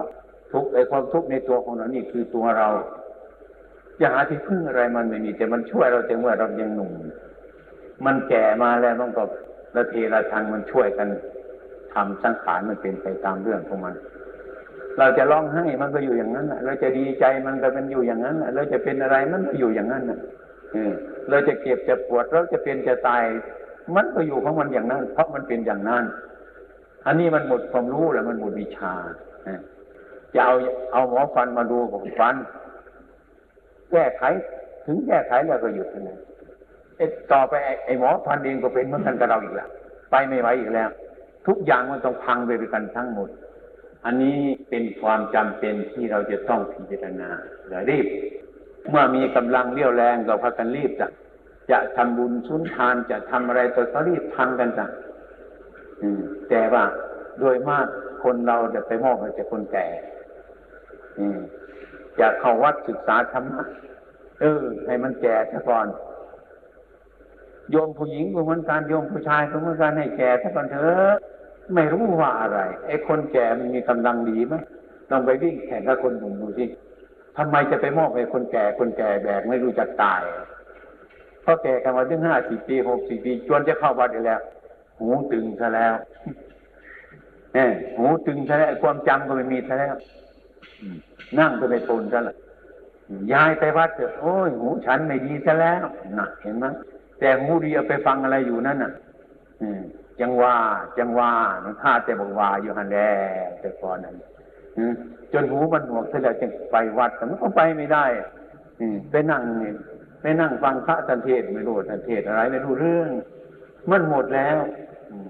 ทุกข์ไอ้ความทุกข์ในตัวของเรานี่คือตัวเราจะหาที่พึ่งอะไรมันไม่มีแต่มันช่วยเราแต่เมื่อเรายังหนุ่ม มันแก่มาแล้วมันก็ละเทละทังมันช่วยกันทำสังขารมันเป็นไปตามเรื่องของมัน เราจะร้องไห้มันก็อยู่อย่างนั้นแหละเราจะดีใจมันก็เป็นอยู่อย่างนั้นแหละเราจะเป็นอะไรมันก็อยู่อย่างนั้นน่ะเราจะเก็บจะปวดเราจะเป็นจะตาย มันก็อยู่ของมันอย่างนั้น เพราะมันเป็นอย่างนั้น อันนี้มันหมดความรู้แล้วมันหมดวิชาอ จะเอาเอาหมอฟันมาดูของฟัน แก้ไข ถึงแก้ไขแล้วก็หยุดเลยต่อไปไอ้หมอฟันเองก็เป็นเหมือนกันกับเราอีกแล้วไปไม่ไหวอีกแล้ว ทุกอย่างมันต้องพังไปด้วยกันทั้งหมด อันนี้เป็นความจำเป็นที่เราจะต้องพิจารณาอย่ารีบ เมื่อมีกำลังเรี่ยวแรงก็พากันรีบจ้ะจะทำบุญสุนทานจะทำอะไรตัวก็รีบทำกันจ้ะแต่ว่าโดยมากคนเราจะไปมอบให้แต่คนแก่ อืมจะเข้าวัดศึกษาธรรมะเออ ให้มันแก่ซะก่อน โยมผู้หญิงก็เหมือนกันโยมผู้ชายก็เหมือนกันให้แก่ซะก่อนเถอะไม่รู้ว่าอะไรไอ้คนแก่มันมีกำลังดีไหมลองไปวิ่งแข่งกับคนหนุ่มดูสิทำไมจะไปมอบให้คนแก่คนแก่แบกไม่รู้จักตายเพราะแก่กันมาถึงห้าสิบปีหกสิบปีจนจะเข้าวัดอีแล้ว หูตึงซะแล้วเออหูตึงซะแล้วความจำก็ไม่มีซะแล้ว นั่งก็ไม่ทนซะละย้ายไปวัดเถอะโอ้ยหูฉันไม่ดีซะแล้วน่ะ เห็นไหมแต่หูดีเอาไปฟังอะไรอยู่นั่นน่ะจังว่าจังว่ามันฆ่าแต่บอกว่าอยู่หันแดแต่ก่อนนั้นจนหูมันหนวกเสร็จแล้วจึงไปวัดแต่มันก็ไปไม่ได้ไปนั่งนี่ไปนั่งฟังพระทันเทศไม่รู้ทันเทศอะไรไม่รู้เรื่อง มันหมดแล้ว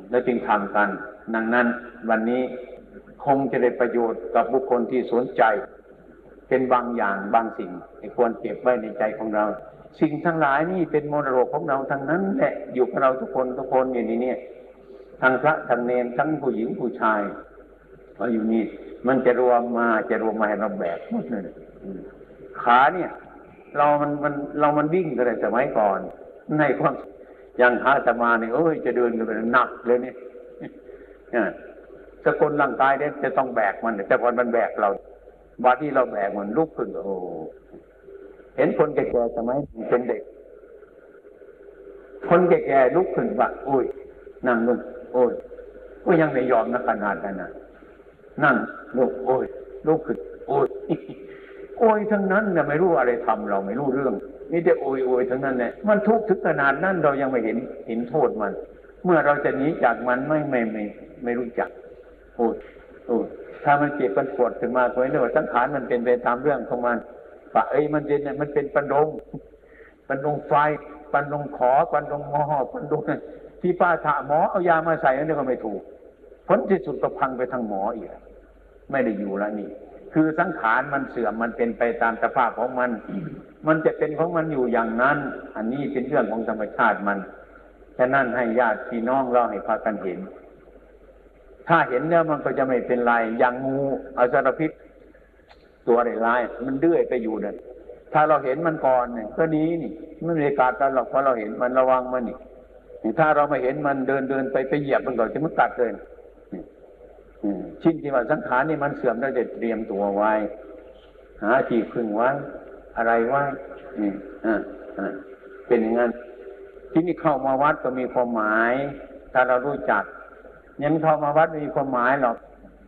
แล้วจึงทำกัน ดังนั้นวันนี้ คงจะได้ประโยชน์กับบุคคลที่สนใจ เป็นบางอย่างบางสิ่งที่ควรเก็บไว้ในใจของเรา สิ่งทั้งหลายนี่เป็นมรดกของเราทั้งนั้นแหละอยู่กับเราทุกคนทุกคนอย่างนี้เนี่ยทั้งพระทั้งเนรทั้งผู้หญิงผู้ชายมาอยู่นี่มันจะรวมมาจะรวมมาให้เราแบกหมดเลยขาเนี่ย เรามันมันเรามันวิ่งกันเลยสมัยก่อน ในความอย่างขาตมาเนี่ยโอ้ยจะเดินกันเป็นหนักเลยเนี่ย สกุลร่างกายเนี่ยจะต้องแบกมันแต่ก่อมันแบกเราบัดที่เราแบกมันลุกขึ้นโอ้เห็นคนแก่ๆสมัยเป็นเด็ก คนแก่ๆลุกขึ้นว่าอุ้ยนั่งลงโอ้ยก็ยังไม่ยอมนะขนาดนั้นนะนั่งลุกโอ้ยลุกขึ้นโอ้ยโอ้ยทั้งนั้นเนี่ยไม่รู้อะไรทำเราไม่รู้เรื่องนี่แต่โอ้ยโอ้ยทั้งนั้นเนี่ยมันทุกข์ถึงขนาดนั้นเรายังไม่เห็นเห็นโทษมัน เมื่อเราจะหนีจากมันไม่ไม่ไม่ไม่รู้จัก โอ้ยโอ้ยถ้ามันเจ็บมันปวดขึ้นมาตัวนี้ว่าสังขารมันเป็นไปตามเรื่องของมันปะเอ้ยมันเป็นเนี่ยมันเป็นปันดงปันดงไฟปันดงขอปันดงมอปันดงที่ป้าถาหมอเอายามาใส่นั่นก็ไม่ถูกผลที่สุดก็พังไปทางหมออีกไม่ได้อยู่แล้วนี่ คือสังขารมันเสื่อมมันเป็นไปตามสภาพของมัน มันจะเป็นของมันอยู่อย่างนั้น อันนี้เป็นเรื่องของธรรมชาติมันฉะนั้นให้ญาติพี่น้องเราให้พากันเห็น ถ้าเห็นแล้วมันก็จะไม่เป็นไรอย่างงูอสารพิษ ตัวร้ายมันเดื้อยไปอยู่นั่นถ้าเราเห็นมันก่อนเนี่ยก็ดีนี่ไม่มีการตัดหรอกเพราะเราเห็นมันระวังมันนี่ถ้าเราไม่เห็นมันเดินเดินไปไปเหยียบมันก่อนจะมันตัดเลยชิ้นที่ว่าสังขารนี่มันเสื่อมเราจะเตรียมตัวไว้ หาที่พึ่งไว้อะไรไว้นี่อ่าอ่าเป็นอย่างนั้นที่นี่เข้ามาวัดก็มีความหมาย ถ้าเรารู้จัก ยังเข้ามาวัดมีความหมายหรอก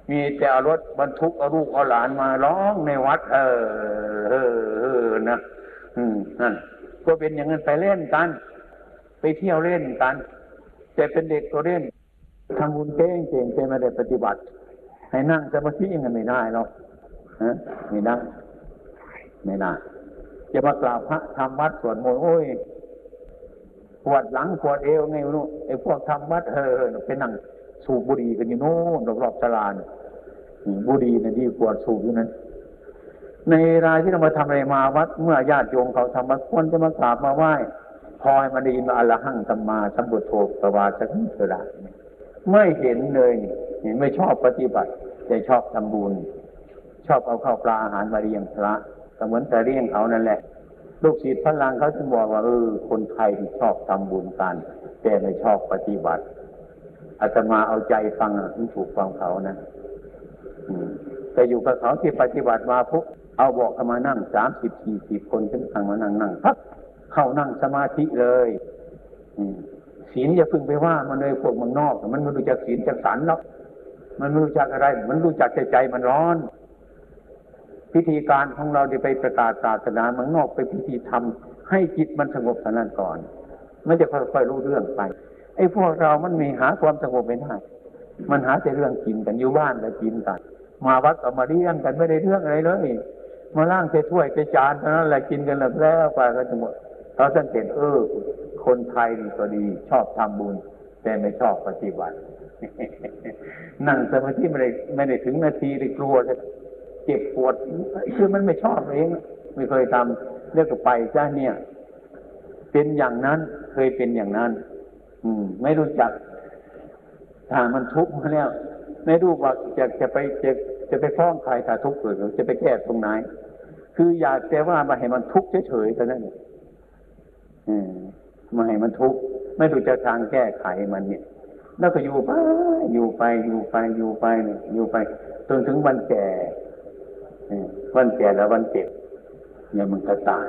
มีแต่เอารถบรรทุกเอาลูกเอาหลานมาร้องในวัด เออเออเออนะอืมนั่นก็เป็นอย่างนั้นไปเล่นกัน ไปเที่ยวเล่นกัน แต่เป็นเด็กก็เล่นทำบุญเก่งเก่งแต่ไม่ได้ปฏิบัติ ให้นั่งสมาธิยังไงไม่ได้หรอกฮะไม่ได้ไม่ได้จะมากราบพระทำวัดสวดมนต์โอ้ยปวดหลังปวดเอวไงไม่รู้ไอ้พวกทำวัดเออไปนั่ง สูบบุหรี่กันอยู่โน่นรอบๆศาลาเนี่ยอืมบุหรี่เนี่ยดีกว่าสูบอยู่นั้น ในรายที่เรามาทำอะไรมาวัด เมื่อญาติโยมเขาทำวัดควรจะมากราบมาไหว้พอให้มาได้ยินว่าอรหังสัมมาสัมพุทโธปวาสังเถระไม่เห็นเลยไม่ชอบปฏิบัติแต่ชอบทำบุญชอบเอาข้าวปลาอาหารมาเลี้ยงพระก็เหมือนแต่เลี้ยงเขานั่นแหละ ลูกศิษย์พลังเขาจึงบอกว่าเออคนไทยที่ชอบทำบุญกัน แต่ไม่ชอบปฏิบัติ อาตมาเอาใจฟังถึงถูกฟังเขานะแต่อยู่กับเขาที่ปฏิบัติมาปุ๊บเอาบอกเขามานั่งสามสิบสี่สิบคนขึ้นทางมานั่งนั่งพักเข้านั่งสมาธิเลยศีลอย่าพึ่งไปว่ามันเลยพวกมันนอก มันไม่รู้จักศีลจักสันหรอกมันไม่รู้จักอะไร มันรู้จักใจใจมันร้อน พิธีการของเราที่ไปประกาศศาสนามืองนอกไปพิธีทำให้จิตมันสงบสนั้นก่อนไม่จะค่อยๆรู้เรื่องไป ไอ้พวกเรามันมีหาความสงบไม่ได้ มันหาแต่เรื่องกินกันอยู่บ้านแล้วกินกัน มาวัดก็มาเลี้ยงกันไม่ได้เรื่องอะไรเลยมาล่างแต่ถ้วยแต่จานเท่านั้นแหละกินกันแล้วแล้วไปก็จะหมดเราสังเกตเออ คนไทยนี่ก็ดีชอบทำบุญ แต่ไม่ชอบปฏิบัติ นั่งสมาธิไม่ได้ไม่ได้ถึงนาทีเลยกลัวจะเจ็บปวดคือมันไม่ชอบเองไม่เคยทำเรียกไปจ้าเนี่ย เป็นอย่างนั้นเคยเป็นอย่างนั้น อืม ไม่รู้จักถ้ามันทุกข์มาแล้ว ไม่รู้ว่าจะจะไปจะจะไปฟ้องใครถ้าทุกข์เกิดจะไปแก้ตรงไหน คืออยากแต่ว่ามาให้มันทุกข์เฉยๆเท่านั้นเองอืมมาให้มันทุกข์ไม่รู้จะทางแก้ไขมันเนี่ย แล้วก็อยู่ไปอยู่ไปอยู่ไปอยู่ไปเนี่ยอยู่ไปจนถึงวันแก่วันแก่แล้ววันเจ็บเนี่ยมันก็ตาย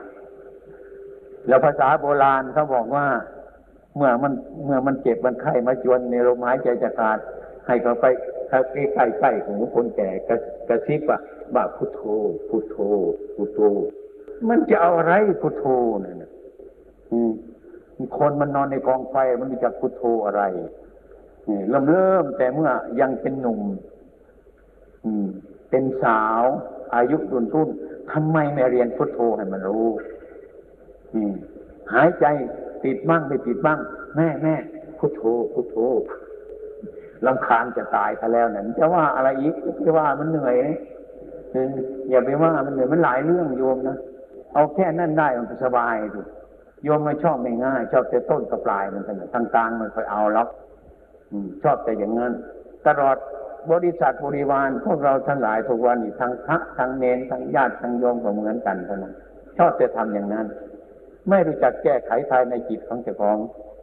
แล้วภาษาโบราณเขาบอกว่า เมื่อมันเมื่อมันเจ็บมันไข้มาจวนในลมหายใจจะขาดให้เขาไปถ้าใกล้ใกล้ของคนแก่กระซิบว่าว่าพุทโธพุทโธพุทโธมันจะเอาอะไรพุทโธเนี่ยนะอืมคนมันนอนในกองไฟมันรู้จักพุทโธอะไรนี่เริ่มเริ่มแต่เมื่อยังเป็นหนุ่มอืมเป็นสาวอายุรุ่นรุ่นทำไมไม่เรียนพุทโธให้มันรู้อืมหายใจ ติดบ้างไม่ติดบ้าง แม่แม่พุทโธพุทโธลำคาญจะตายซะแล้วนี่ยจะว่าอะไรอีกจะว่ามันเหนื่อยอย่าไปว่ามันเหนื่อยมันหลายเรื่องโยมนะเอาแค่นั่นได้มันสบายดูโยมไม่ชอบไม่ง่ายชอบแต่ต้นกับปลายมันกันทางกลางมันคอยเอาล็อกชอบแต่อย่างนั้นตลอดบริษัทบริวารพวกเราทั้งหลายทุกวันนี้ทั้งพระทั้งเนนทั้งญาติทั้งโยมก็เหมือนกันเท่านั้นชอบแต่ทำอย่างนั้น ไม่รู้จักแก้ไขภายในจิตของเจ้าของ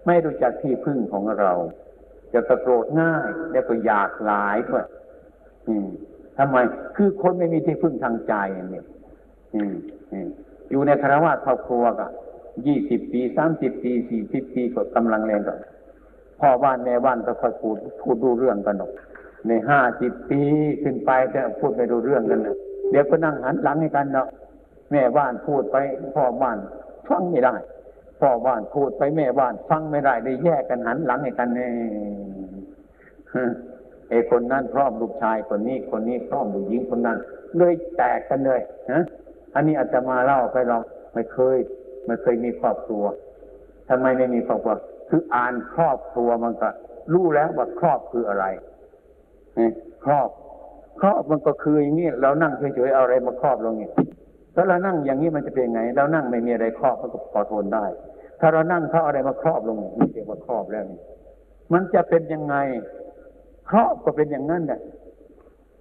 ไม่รู้จักที่พึ่งของเรา จะกระโกรธง่าย แล้วก็อยากหลายด้วยอืมทำไม คือคนไม่มีที่พึ่งทางใจเนี่ยอยู่ในคารวะครอบครัวก็ยี่สิบปีสามสิบปีสี่สิบปีก็กำลังแรงก็พ่อบ้านแม่บ้านก็ค่อยพูดพูดดูเรื่องกันหรอกในห้าสิบปีขึ้นไปจะพูดไม่ดูเรื่องกันนะเดี๋ยวก็นั่งหันหลังให้กันเนาะแม่บ้านพูดไปพ่อบ้าน ฟังไม่ได้พ่อบ้านพูดไปแม่บ้านฟังไม่ได้ได้แยกกันหันหลังให้กันเนี่ยไอ้คนนั้นพร้อมลูกชายคนนี้คนนี้พร้อมลูกหญิงคนนั้นเลยแตกกันเลยฮะอันนี้อาจจะมาเล่าไปเราไม่เคยไม่เคยมีครอบครัวทำไมไม่มีครอบครัว คืออ่านครอบครัวมันก็รู้แล้วว่าครอบคืออะไรครอบ ครอบมันก็คืออย่างนี้เรานั่งเฉยๆเอาอะไรมาครอบลงนี่ย ถ้าเรานั่งอย่างนี้มันจะเป็นไงเรานั่งไม่มีอะไรครอบมันก็พอทนได้ ถ้าเรานั่งเขาอะไรมาครอบลงนี่เรียกว่าครอบแล้วนี่มันจะเป็นยังไงครอบก็เป็นอย่างนั้นแหละ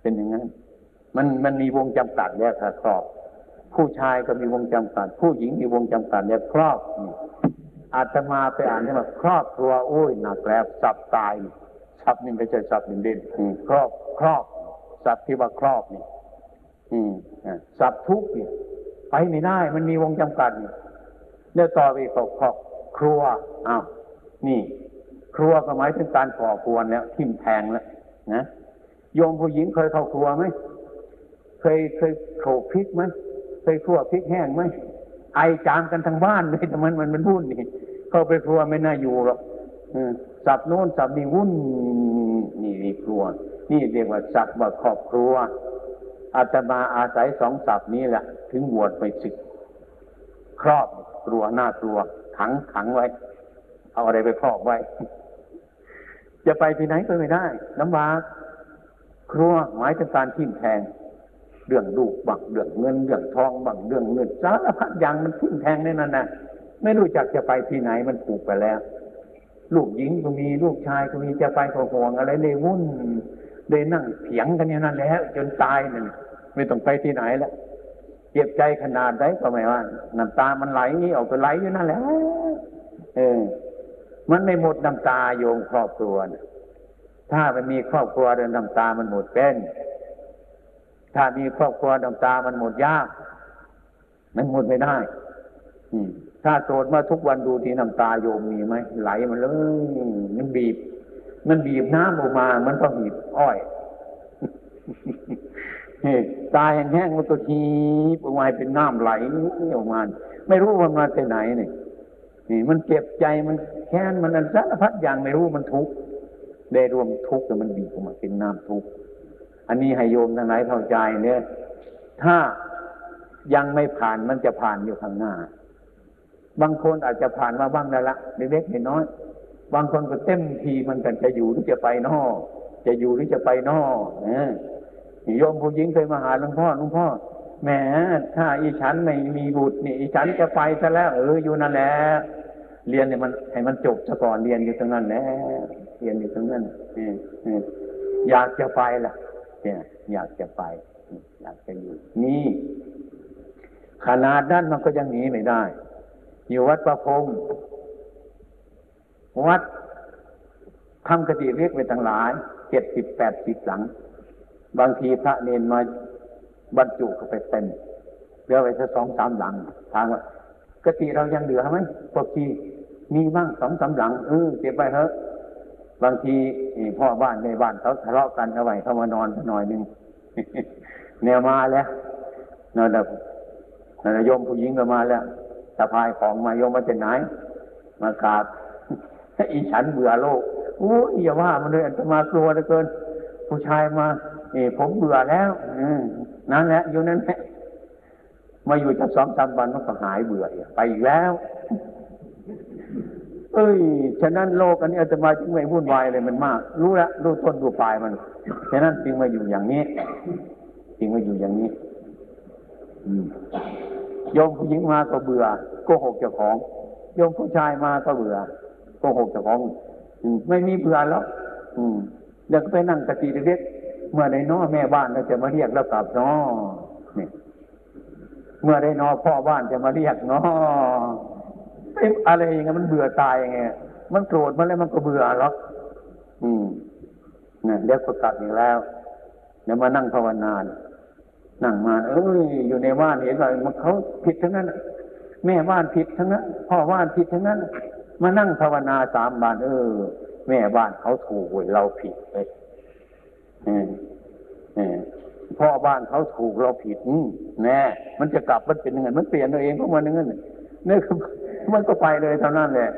เป็นอย่างนั้น มันมันมีวงจำกัดแล้วค่ะครอบ ผู้ชายก็มีวงจำกัด ผู้หญิงมีวงจำกัดแล้วครอบนี่อาตมาไปอ่านที่ว่าครอบครัวโอ้ยหนักแล้วสับตายสับนี่ไม่ใช่สับเด่นครอบครอบสับที่ว่าครอบนี่ อืมสับทุกเนี่ย ไปไม่ได้ มันมีวงจำกัดนี่เดี๋ยวต่อไปก็ครอบครัวอ้าวนี่ ครัวก็หมายถึงการก่อกวนแล้วทิ่มแทงแล้วนะโยมผู้หญิงเคยเข้าครัวไหมเคยเคยโขลกพริกไหมเคยคั่วพริกแห้งไหมไอจามกันทั้งบ้านเลยแต่มันมันมันวุ่นนี่เข้าไปครัวไม่น่าอยู่หรอกสับโน้นสับนี่วุ่นนี่นี่ครัว นี่เรียกว่าสับว่าครอบครัว อาตมาอาศัยสองสับนี้แหละ ถึงบวชไปศึก ครอบครัวหน้าครัวขังขังไว้ เอาอะไรไปครอบไว้ จะไปที่ไหนก็ไม่ได้ลำบากครัวหมายถึงการทิ่มแทง เรื่องลูกบังเรื่องเงินเรื่องทองบังเรื่องเงินสารพัดอย่างมันทิ่มแทงในนั้นนะไม่รู้จักจะไปที่ไหนมันผูกไปแล้ว ลูกหญิงก็มีลูกชายก็มีจะไปก็ห่วงอะไรเลยวุ่นเลยนั่งเถียงกันอย่างนั้นแล้วจนตายนั่น ไม่ต้องไปที่ไหนแล้วเจ็บใจขนาดไหนก็ไม่ว่าน้ำตามันไหลออกไปไหลอยู่นั่นแหละเออ มันไม่หมดน้ำตาโยงครอบครัวนะถ้ามันมีครอบครัวเดินน้ำตามันหมดเป็น ถ้ามีครอบครัวน้ำตามันหมดยาก มันหมดไม่ได้ถ้าโสดมาทุกวันดูที่น้ำตาโยมมีไหมไหลมันเลยมันบีบ มันบีบน้ำออกมา มันก็บีบอ้อย ตายแห้งๆมันก็ทีบออกมาเป็นน้ำไหลออกมา ไม่รู้มันมาจากไหนนี่นี่ มันเจ็บใจมันแค้นมันอันสารพัดอย่างไม่รู้มันทุกข์ได้รวมทุกข์แต่มันบีบออกมาเป็นน้ำทุกข์อันนี้ให้โยมทั้งหลายเข้าใจเนี่ยถ้ายังไม่ผ่านมันจะผ่านอยู่ข้างหน้า บางคนอาจจะผ่านมาบ้างแล้วละเล็กๆน้อยบางคนก็เต็มทีมันกันจะอยู่หรือจะไปนอกจะอยู่หรือจะไปนอก โยมผู้หญิงเคยมาหาหลวงพ่อหลวงพ่อแหมถ้าอีฉันไม่มีบุตรนี่อีฉันจะไปซะแล้วเอออยู่นั่นแหละเรียนเนี่ยมันให้มันจบซะก่อนเรียนอยู่ตรงนั้นแหละเรียนอยู่ตรงนั้นอยากจะไปล่ะ เนี่ย อยากจะไป อยากจะอยู่นี่ขนาดนั้นมันก็ยังหนีไม่ได้ อยู่วัดประพงวัดทำกติเรียกไปต่างหลายเจ็ดสิบแปดสิบหลัง บางทีพระเนนมาบรรจุเข้าไปเต็มเหลือไว้แค่สองสามหลังถามว่ากติเรายังเหลือไหมพวกทีมีบ้างสองสามหลังเออเก็บไปเถอะบางทีพ่อบ้านในบ้านเขาทะเลาะกันเอาไว้เขามานอนหน่อยหนึ่งแนวมาแล้วนอนแบบนายมผู้หญิงก็มาแล้วสะพายของมาโยมมาจากไหนมากราบอีฉันเบื่อโลกโอ้ยอย่าว่ามันเลยอันตมากลัวเหลือเกิน ผู้ชายมา เออผมเบื่อแล้วนั่นแหละอยู่นั้นแหละมาอยู่จักสองสามวันมันก็หายเบื่อไปอีกแล้วเอ้ย ฉะนั้นโลกอันนี้อาตมาจึงไม่วุ่นวายเลยมันมาก รู้ล้วรู้ต้นรู้ปลายมัน ฉะนั้นจึงมาอยู่อย่างนี้จึงมาอยู่อย่างนี้อืมโยมผู้หญิงมาก็เบื่อโกหกเจ้าของโยมผู้ชายมาก็เบื่อโกหกเจ้าของไม่มีเบื่อแล้ว อืมเดี๋ยวก็ไปนั่งกติเล็ก เมื่อได้น้อแม่บ้านเราจะมาเรียกแล้วกลับน้อนี่เมื่อได้นอพ่อบ้านจะมาเรียกน้ออะไรอย่างเงี้ยมันเบื่อตายอย่างเงี้ยมันโกรธมันแล้วมันก็เบื่อหรอกอืมเนี่ยเดี๋ยวก็กลับอีกแล้วเดี๋ยวมานั่งภาวนานั่งมาเอ้ยอยู่ในบ้านเห็นว่ามันเขาผิดทั้งนั้นแม่บ้านผิดทั้งนั้นพ่อบ้านผิดทั้งนั้น มานั่งภาวนาสามบานเออ แม่บ้านเขาถูกเราผิดเลย พ่อบ้านเขาถูกเราผิดแน่มันจะกลับมันเป็นยังไงมันเปลี่ยนตัวเองเพราะมันนั่นนี่คือมันก็ไปเลยเท่านั้นแหละ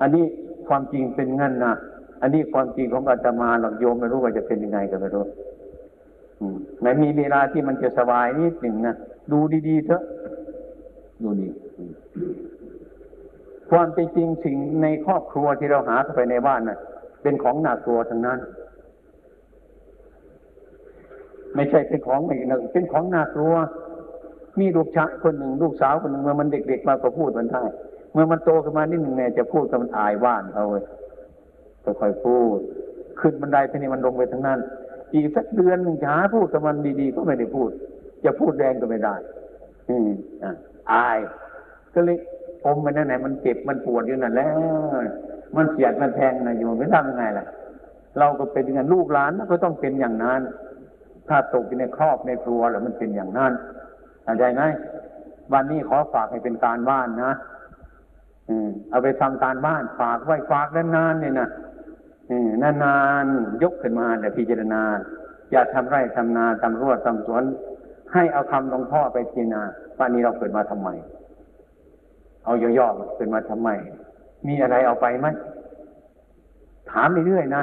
อันนี้ความจริงเป็นเงั้นนะอันนี้ความจริงของอาตมาหลักโยมไม่รู้ว่าจะเป็นยังไงกันไม่รู้ไม่มีเวลาที่มันจะสบายนิดหนึ่งนะดูดีๆเถอะดูดีความเป็นจริงสิ่งในครอบครัวที่เราหาเข้าไปในบ้านนะ่ะ เป็นของหนักตัวทั้งนั้น ไม่ใช่เป็นของไม่หนึ่งเป็นของหนักตัว มีลูกชายคนหนึ่งลูกสาวคนหนึ่งเมื่อมันเด็กๆมาก็พูดมันได้ เมื่อมันโตขึ้นมานิดหนึ่งเนี่ยจะพูดกับมันอายว่านเขาเลยค่อยๆพูด ขึ้นบันไดทีนี้มันลงไปทั้งนั้น อีกสักเดือนจะหาพูดกับมันดีๆก็ไม่ได้พูด จะพูดแรงก็ไม่ได้ อืมอ่าอาย ก็เลยอมมันนั่นไหนมันเจ็บมันปวดอยู่นั่นแล้ว มันเสียดมันแทงนะอยู่ไม่ทำยังไงล่ะ เราก็เป็นอย่างนั้นลูกหลานก็ต้องเป็นอย่างนั้น ถ้าตกอยู่ในครอบในครัวแล้วมันเป็นอย่างนั้นเข้าใจไหมวันนี้ขอฝากให้เป็นการบ้านนะอืมเอาไปทำการบ้านฝากไว้ฝากนานๆเนี่ยนะนานๆยกขึ้นมาแต่พิจารณา อย่าทำไร่ทำนาทำรั้วทำสวน ให้เอาคำหลวงพ่อไปพิจารณาว่านี้เราเกิดมาทำไม เอาย่อๆเกิดมาทำไม มีอะไรเอาไปไหมถามเรื่อยๆนะ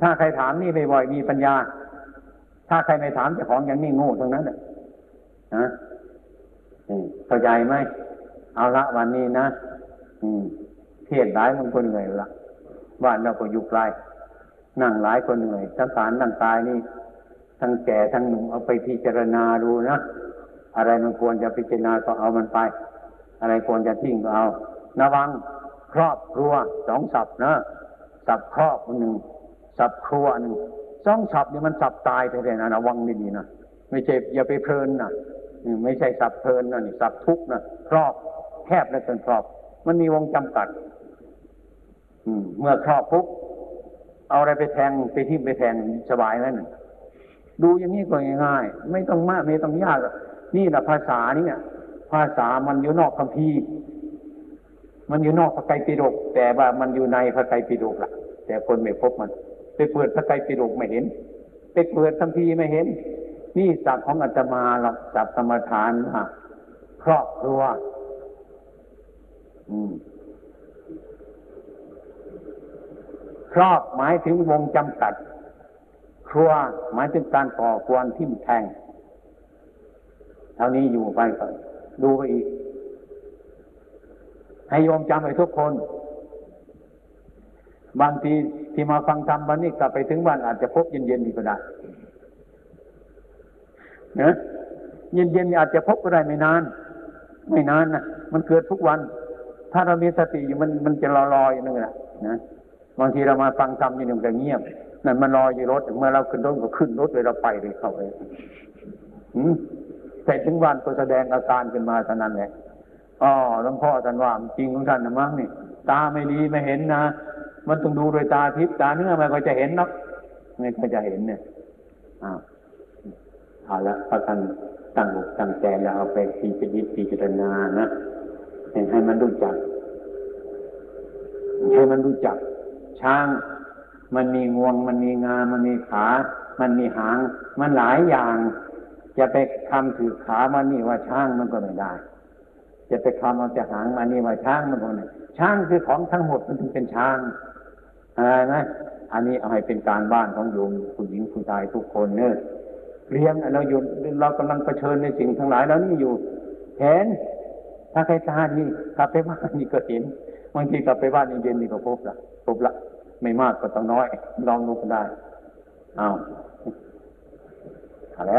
ถ้าใครถามนี่บ่อยๆมีปัญญา ถ้าใครไม่ถามเจ้าของอย่างนี้โง่ทั้งนั้นนะเข้าใจไหมเอาละวันนี้นะเทศหลายมันก็เหนื่อยละบ้านเราก็อยู่ไกลนั่งหลายคนเหนื่อยทั้งสารทั้งตายนี่ทั้งแก่ทั้งหนุ่มเอาไปพิจารณาดูนะอะไรมันควรจะพิจารณาก็เอามันไป อะไรควรจะทิ้งก็เอาระวังครอบครัวสองสับนะสับครอบหนึ่งสับครัวหนึ่ง สองสับเนี่ยมันสับตายไปเลยนะระวังดีๆนะไม่ใช่อย่าไปเพลินนะไม่ใช่สับเพลินนะนี่สับทุกนะครอบแคบและจนครอบ มันมีวงจำกัด อืม เมื่อครอบปุ๊บเอาอะไรไปแทงไปทิ่มไปแทงสบายแล้วนึ่งดูอย่างนี้ก็ง่ายๆไม่ต้องมากไม่ต้องยากนี่แหละภาษาเนี่ยภาษามันอยู่นอกคัมภีร์มันอยู่นอกพระไตรปิฎกแต่ว่ามันอยู่ในพระไตรปิฎกล่ะ แต่คนไม่พบมัน ไปเปิดพระไตรปิฎกไม่เห็น ไปเปิดคัมภีร์ไม่เห็น นี่ศัพท์ของอาตมาหรอกศัพท์ธรรมทานอะครอบครัว อืมครอบหมายถึงวงจำกัด ครัวหมายถึงการก่อกวนทิ่มแทง เท่านี้อยู่ไปก่อนดูไปอีก ให้โยมจำไปทุกคน บางทีที่มาฟังธรรมวันนี้กลับไปถึงบ้านอาจจะพบเย็นๆอีกก็ได้เนะเย็นๆอาจจะพบก็ได้ไม่นาน ไม่นานนะมันเกิดทุกวัน ถ้าเรามีสติอยู่มันมันจะรอรออยู่นั่นแหละนะบางทีเรามาฟังธรรมนี่มันก็เงียบนั่นมันรออยู่รถเมื่อเราขึ้นรถก็ขึ้นรถเลยเราไปเลยเข้าเลยแต่ถึงวันก็แสดงอาการขึ้นมาเท่านั้นแหละอ๋อหลวงพ่อท่านว่าจริงของท่านนะมั้งนี่ ตาไม่ดีไม่เห็นนะ มันต้องดูโดยตาทิพย์ตาเนื้อมันก็จะเห็นนักไม่ก็จะเห็นเนี่ยอ้าวเอาละพระท่านตั้งอกตั้งใจแล้วเอาไปพิจารณาพิจารณานะให้มันรู้จัก ให้มันรู้จัก ช้าง มันมีงวง มันมีงา มันมีขา มันมีหาง มันหลายอย่าง จะไปคำถือขามันนี่ว่าช้างมันก็ไม่ได้ จะไปคำเอาจะหางมันนี่ว่าช้างมันก็ไม่ ช้างคือของทั้งหมดมันถึงเป็นช้างอะไรไหมอันนี้เอาให้เป็นการบ้านของโยมผู้หญิงผู้ชายทุกคนเนอะเรียนเราอยู่เรากำลังเผชิญในสิ่งทั้งหลายแล้วนี่อยู่เห็นถ้าใครตานี่กลับไปบ้านนี่ก็เห็นบางทีกลับไปบ้านเย็นนี่ก็พบละพบละไม่มากก็ต้องน้อยลองดูก็ได้เอาอะไร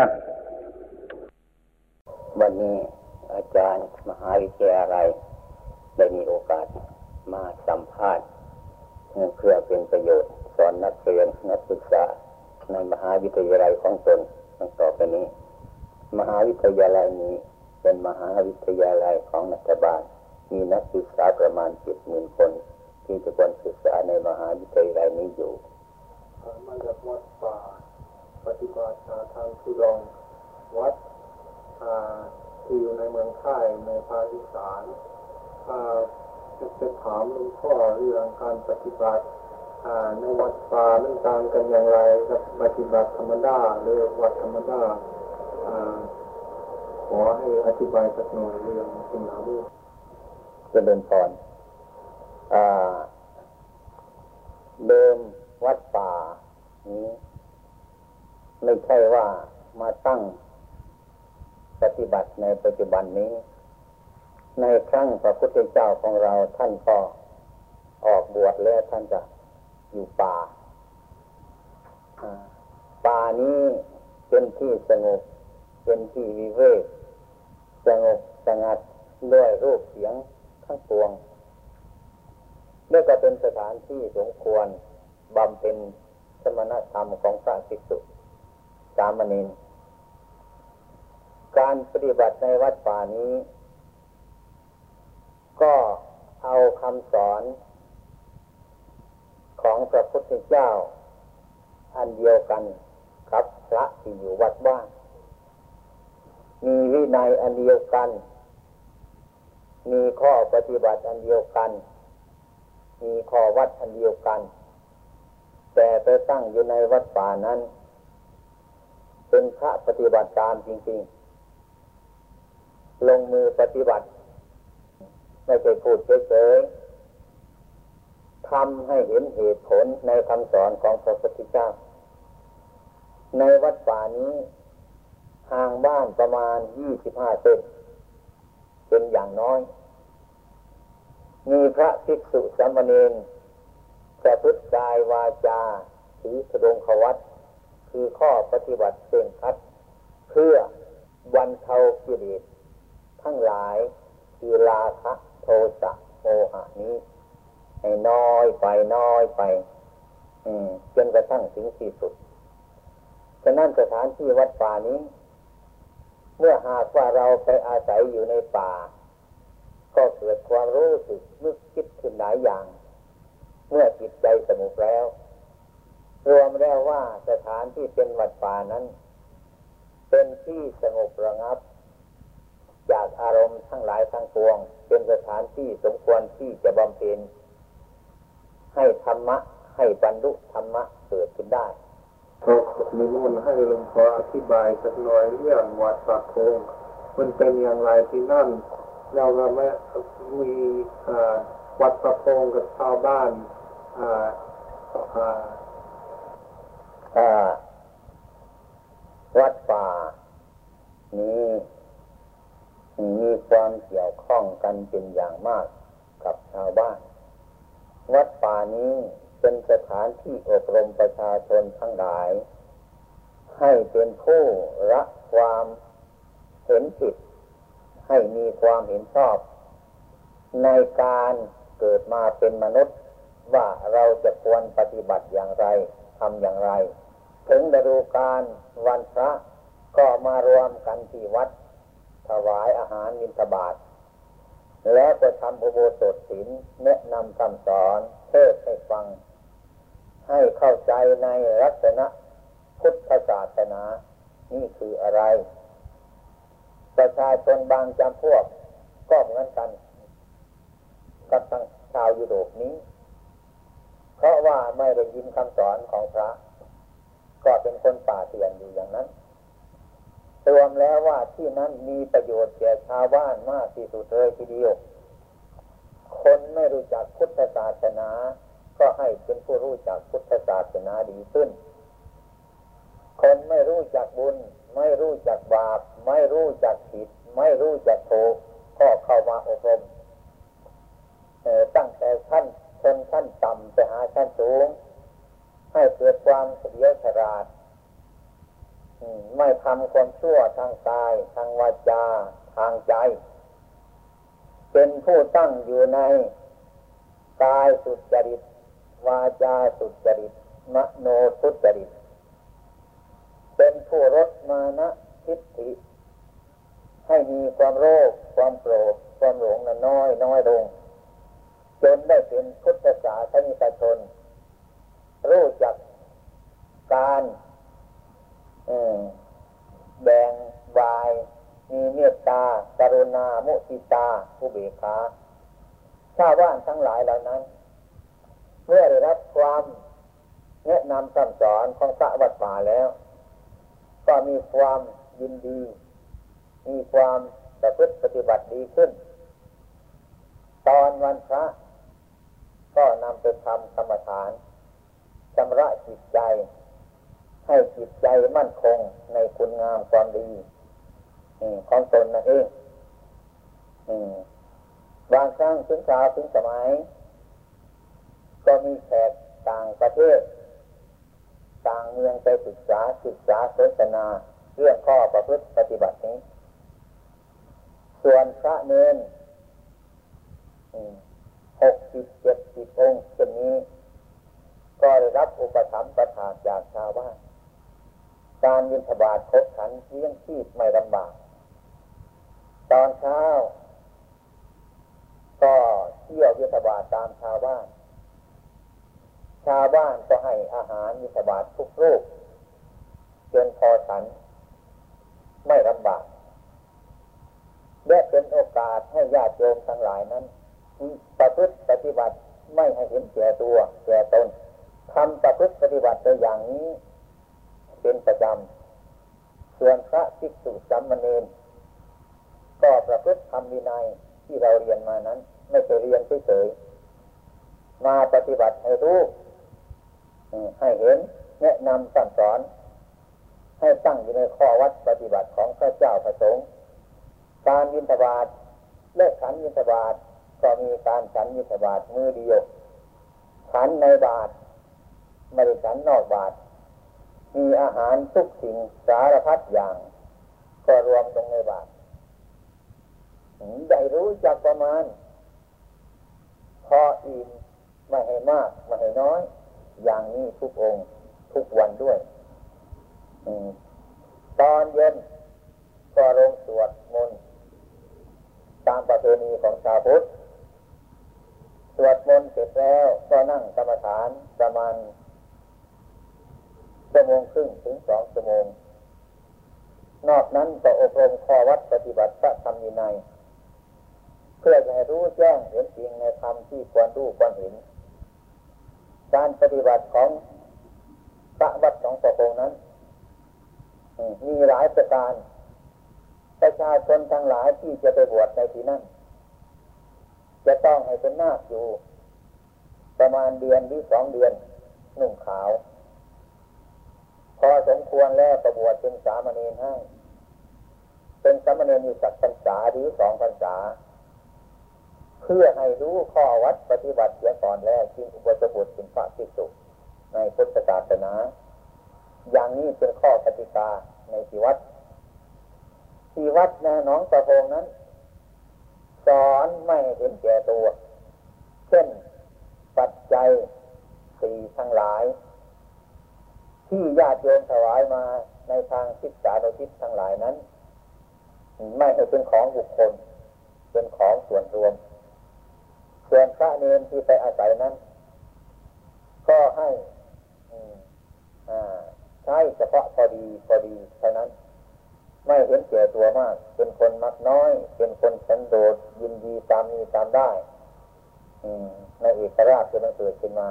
วันนี้อาจารย์มหาวิทยาลัย ได้มีโอกาสมาสัมภาษณ์เพื่อเป็นประโยชน์ สอนนักเรียนนักศึกษา ในมหาวิทยาลัยของตนตั้งต่อไปนี้ มหาวิทยาลัยนี้เป็นมหาวิทยาลัยของรัฐบาล มีนักศึกษาประมาณเจ็ดหมื่นคน ที่จะควรศึกษาในมหาวิทยาลัยนี้อยู่มาจากวัดป่าปฏิบัติทางทุดงวัดที่อยู่ในเมืองค่ายในภาคอีสาน จะถามหลวงพ่อเรื่องการปฏิบัติในวัดป่าเรื่องต่างกันอย่างไรกับปฏิบัติธรรมดาหรือวัดธรรมดาขอให้อธิบายสักหน่อยเรื่องสิ่งเหล่านี้จะเดินพรเดิมวัดป่านี้ไม่ใช่ว่ามาตั้งปฏิบัติในปัจจุบันนี้ ในครั้งพระพุทธเจ้าของเราท่านก็ออกบวชแล้วท่านจะอยู่ป่า ป่านี้เป็นที่สงบ เป็นที่วิเวกสงบสงัดด้วยรูปเสียงทั้งปวงนี่ก็เป็นสถานที่สมควรบำเพ็ญสมณธรรมของพระภิกษุสามเณรการปฏิบัติในวัดป่านี้ ก็เอาคำสอนของพระพุทธเจ้า อันเดียวกันครับพระที่อยู่วัดบ้านมีวินัยอันเดียวกัน มีข้อปฏิบัติอันเดียวกัน มีข้อวัดอันเดียวกัน แต่ไปตั้งอยู่ในวัดป่านั้น เป็นพระปฏิบัติตามจริง ๆ ลงมือปฏิบัติ ไม่ใช่พูดเฉยๆทำให้เห็นเหตุผลในคำสอนของพระพุทธเจ้า ในวัดป่านี้ห่างบ้านประมาณยี่สิบห้าเซนเป็นอย่างน้อย มีพระภิกษุสามเณรประพฤติกายวาจาถือสดงขวัตคือข้อปฏิบัติเพ่งคัด เพื่อวันเทากิเลสทั้งหลายคือลาคะ โทสะโมหะนี้ ให้น้อยไปน้อยไปจนกระทั่งถึงที่สุดฉะนั้นสถานที่วัดป่านี้ เมื่อหากว่าเราไปอาศัยอยู่ในป่า ก็เกิดความรู้สึกนึกคิดขึ้นหลายอย่าง เมื่อจิตใจสงบแล้ว รวมแล้วว่าสถานที่เป็นวัดป่านั้น เป็นที่สงบระงับ จากอารมณ์ทั้งหลายทั้งปวง เป็นสถานที่สมควรที่จะบำเพ็ญให้ธรรมะ ให้บรรลุธรรมะเกิดขึ้นได้ขอนิมนต์ให้หลวงพ่ออธิบายสักหน่อยเรื่องวัดสักโคงมันเป็นอย่างไรที่นั่น เราก็ไม่มีวัดประโคงกับชาวบ้านวัดป่านี้ มีความเกี่ยวข้องกันเป็นอย่างมากกับชาวบ้าน วัดป่านี้เป็นสถานที่อบรมประชาชนทั้งหลาย ให้เป็นผู้รักความเห็นผิด ให้มีความเห็นชอบ ในการเกิดมาเป็นมนุษย์ว่าเราจะควรปฏิบัติอย่างไรทำอย่างไร ถึงฤดูการวันพระก็มารวมกันที่วัด ถวายอาหารมินทบาท แล้วก็ทำอุโบสถศีลแนะนำคำสอนเทศให้ฟัง ให้เข้าใจในลักษณะพุทธศาสนา นี่คืออะไร ประชาชนบางจำพวกก็เหมือนกันกับทางชาวยุโรปนี้ เพราะว่าไม่ได้ยินคำสอนของพระ ก็เป็นคนป่าเถื่อนอยู่อย่างนั้น รวมแล้วว่าที่นั้นมีประโยชน์แก่ชาวบ้านมากที่สุดเลยทีเดียว คนไม่รู้จักพุทธศาสนา ก็ให้เป็นผู้รู้จักพุทธศาสนาดีขึ้น คนไม่รู้จักบุญ ไม่รู้จักบาป ไม่รู้จักผิด ไม่รู้จักโทก็เข้ามาอบรมตั้งแต่ขั้นชนชั้นต่ำไปหาชั้นสูง ให้เกิดความเสียฉลาด ไม่ทำความชั่วทางกาย ทางวาจา ทางใจ เป็นผู้ตั้งอยู่ในกายสุจริต วาจาสุจริต มโนสุจริต เป็นผู้รดมานะทิฏฐิ ให้มีความโลภความโกรธความหลงน้อยน้อยลง จนได้เป็นพุทธศาสนิกชน รู้จักการ แบ่งบาย มีเมตตา กรุณา มุติตาผู้เบคาชาวบ้านทั้งหลายเหล่านั้น เมื่อได้รับความแนะนำคำสอนของพระวัดป่าแล้ว ก็มีความยินดี มีความประพฤติปฏิบัติดีขึ้น ตอนวันพระก็นำไปทำกรรมฐานชำระจิตใจ ให้จิตใจมั่นคงในคุณงามความดีของตนนั่นเองบางครั้งถึงสาวถึงสมัย ก็มีแขกต่างประเทศ ต่างเมืองไปศึกษาศึกษาสนทนา เรื่องข้อประพฤติปฏิบัตินี้ ส่วนพระเนนหกสิบเจ็ดสิบองค์เช่นนี้ ก็ได้รับอุปถัมภ์ประทานจากชาวบ้าน การยินทบาทครบขันเลี้ยงชีพไม่ลำบาก ตอนเช้า ก็เที่ยวยินทบาทตามชาวบ้าน ชาวบ้านก็ให้อาหารยินทบาททุกรูปจนพอฉัน ไม่ลำบากและเป็นโอกาสให้ญาติโยมทั้งหลายนั้นประพฤติปฏิบัติไม่ให้เห็นแก่ตัวแก่ตนทำประพฤติปฏิบัติตัวอย่างนี้ เป็นประจำส่วนพระภิกษุสามเณรก็ประพฤติธรรมวินัยที่เราเรียนมานั้น ไม่ใช่เรียนเฉยๆมาปฏิบัติให้รู้ให้เห็นแนะนำสั่งสอน ให้ตั้งอยู่ในข้อวัดปฏิบัติของพระเจ้าพระสงฆ์การยินทบาทเลิกขันยินทบาทก็มีการฉันยินทบาทมือเดียวฉันในบาทไม่ได้ฉันนอกบาท มีอาหารทุกสิ่งสารพัดอย่าง ก็รวมลงในบาทได้รู้จักประมาณ พออิ่มไม่ให้มากไม่ให้น้อย อย่างนี้ทุกองค์ทุกวันด้วยตอนเย็นก็ลงสวดมนต์ตามประเพณีของชาวพุทธ สวดมนต์เสร็จแล้วก็นั่งกรรมฐานประมาณ ชั่วโมงครึ่งถึงสองชั่วโมง นอกนั้นก็อบรมข้อวัดปฏิบัติพระธรรมวินัยเพื่อจะให้รู้แจ้งเห็นจริงในธรรมที่ควรรู้ควรเห็น การปฏิบัติของพระวัดของพระองค์นั้นมีหลายประการ ประชาชนทั้งหลายที่จะไปบวชในที่นั้นจะต้องให้เป็นนาคอยู่ ประมาณเดือนหรือสองเดือน นุ่งขาว พอสมควรแล้วประบวชเป็นสามเณรให้ เป็นสามเณรอยู่สักพรรษาหรือสองพรรษา เพื่อให้รู้ข้อวัดปฏิบัติเสียก่อนแล้วจึงอุปสมบทเป็นพระภิกษุในพุทธศาสนา อย่างนี้เป็นข้อกติกาในที่วัด ที่วัดแนน้องตะโพงนั้น สอนไม่เห็นแก่ตัว เช่นปัจจัยสี่ทั้งหลาย ที่ญาติโยมถวายมาในทางศิษาโดยทิศทั้งหลายนั้น ไม่ให้เป็นของบุคคล เป็นของส่วนรวม ส่วนพระเนรที่ไปอาศัยนั้น ก็ให้ใช้เฉพาะพอดีพอดีเท่านั้น ไม่เห็นแก่ตัวมาก เป็นคนมักน้อย เป็นคนสันโดษยินดีตามมีตามได้ในเอกราชจะมันเกิดขึ้นมา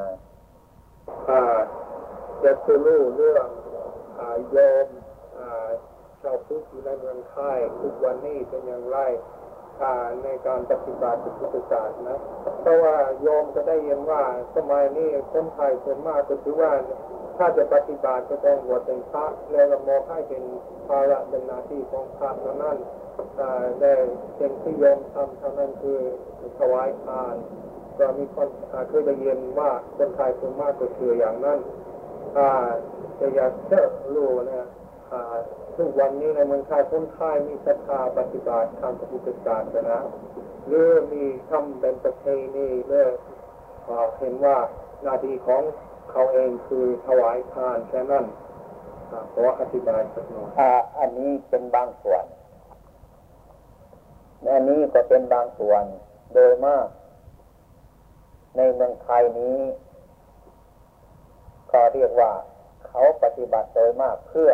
จะคือรู้เรื่องโยมชาวพุทธอยู่ในเมืองไทยทุกวันนี้เป็นอย่างไรในการปฏิบัติพุทธศาสนาเพราะว่าโยมก็ได้ยินว่าสมัยนี้คนไทยส่วนมากก็ถือว่าถ้าจะปฏิบัติก็ต้องบวชเป็นพระแล้วเรามองให้เป็นภาระเป็นหน้าที่ของพระเท่านั้นแต่เป็นที่ยมทำเท่านั้นคือถวายทาน ก็มีคนเคยได้ยินว่าคนไทยส่วนมากก็คืออย่างนั้น แต่อยากเชื่อรู้นะทุกวันนี้ในเมืองไทยคนไทยมีศรัทธาปฏิบัติทำพุทธศาสนาหรือมีทำเป็นประเพณีเมื่อเห็นว่าหน้าที่ของเขาเองคือถวายทานแค่นั้นขออธิบายสักหน่อยอันนี้เป็นบางส่วนอันนี้ก็เป็นบางส่วนโดยมาก ในเมืองไทยนี้ ก็เรียกว่าเขาปฏิบัติโดยมากเพื่อ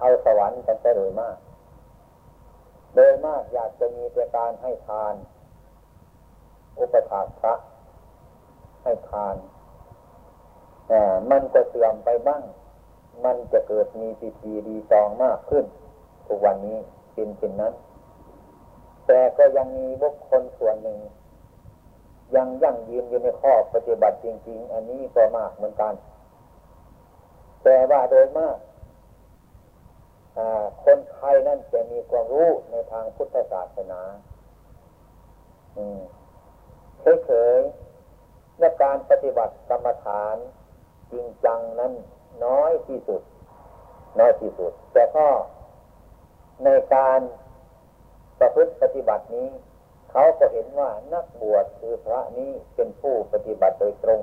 เอาสวรรค์กันโดยมาก โดยมากอยากจะมีแต่การให้ทาน อุปถากพระให้ทานแต่มันก็เสื่อมไปบ้าง มันจะเกิดมีพิธีดีจองมากขึ้น ทุกวันนี้เป็นเช่นนั้น แต่ก็ยังมีบุคคลส่วนหนึ่ง ยังยั่งยืนอยู่ในข้อปฏิบัติจริง ๆ อันนี้ก็มากเหมือนกัน แต่ว่าโดยมากคนไทยนั่นจะมีความรู้ในทางพุทธศาสนาเฉยๆและการปฏิบัติกรรมฐานจริงจังนั้นน้อยที่สุด น้อยที่สุด แต่ก็ในการประพฤติปฏิบัตินี้ เขาก็เห็นว่านักบวชคือพระนี้เป็นผู้ปฏิบัติโดยตรง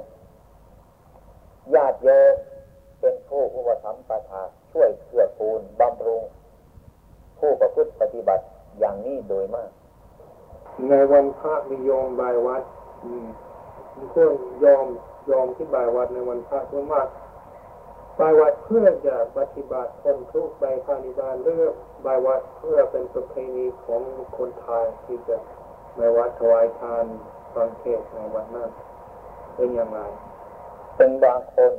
ญาติโยมเป็นผู้อุปถัมภ์ประทาช่วยเกื้อกูลบำรุง ผู้ประพฤติปฏิบัติอย่างนี้โดยมาก ในวันพระมีโยมบายวัดเพื่อยอมยอมที่บายวัดในวันพระส่วนมากบายวัดเพื่อจะปฏิบัติคนทุกใบพานิบาลเลือกบายวัดเพื่อเป็นประเพณีของคนไทยที่จะ ในวัดถวายทานฟังเทศในวันนั้นเป็นอย่างไรเป็นบางคน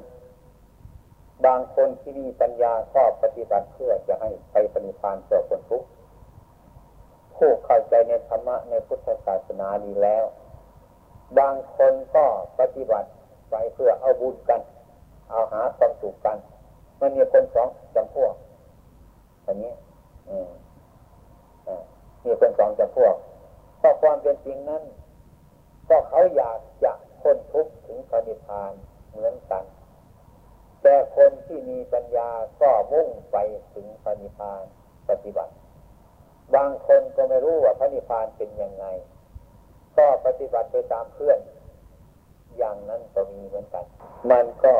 บางคนที่มีปัญญาชอบปฏิบัติเพื่อจะให้ไปปณิพานเพื่อคนทุกข์ผู้เข้าใจในธรรมะในพุทธศาสนาดีแล้ว บางคนก็ปฏิบัติไปเพื่อเอาบุญกัน เอาหาความสุขกัน มันมีคนสองจำพวกอันนี้มีคนสองจำพวก ก็ความเป็นจริงนั้นก็เขาอยากจะพ้นทุกข์ถึงพระนิพพานเหมือนกัน แต่คนที่มีปัญญาก็มุ่งไปถึงพระนิพพานปฏิบัติ บางคนก็ไม่รู้ว่าพระนิพพานเป็นยังไง ก็ปฏิบัติไปตามเพื่อน อย่างนั้นก็มีเหมือนกัน มันก็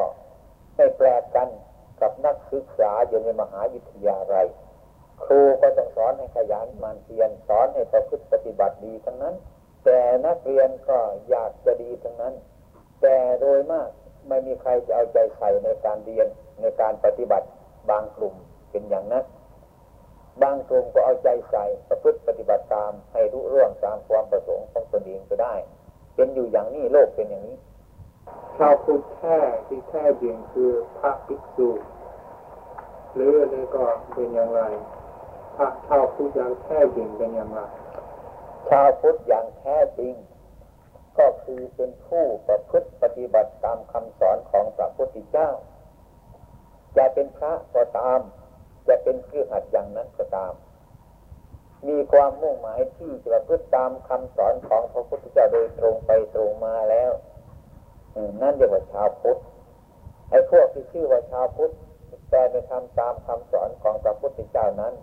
ไม่แปลกกันกับนักศึกษาอยู่ในมหาวิทยาลัย ครูก็ต้องสอนให้ขยันมันเพียรสอนให้ประพฤติปฏิบัติดีทั้งนั้น แต่นักเรียนก็อยากจะดีทั้งนั้น แต่โดยมากไม่มีใครจะเอาใจใส่ในการเรียนในการปฏิบัติบางกลุ่มเป็นอย่างนั้นบางกลุ่มก็เอาใจใส่ประพฤติปฏิบัติตามให้รู้เรื่องตามความประสงค์ของตนเองก็ได้ เป็นอยู่อย่างนี้โลกเป็นอย่างนี้ชาวพุทธแท้ที่แท้จริงคือพระภิกษุ หรืออะไรก็เป็นอย่างไร ระชาวพุทธอย่างแท้จริงเป็นอย่างไรชาวพุทธอย่างแท้จริง ก็คือเป็นผู้ประพฤติปฏิบัติตามคำสอนของพระพุทธเจ้า จะเป็นพระก็ตาม จะเป็นเครือขัดอย่างนั้นก็ตาม มีความมุ่งหมายที่จะประพฤติตามคำสอนของพระพุทธเจ้าโดยตรงไปตรงมาแล้วนั่นเรียกว่าชาวพุทธไอ้พวกที่ชื่อว่าชาวพุทธแต่ไม่ทำตามคำสอนของพระพุทธเจ้านั้น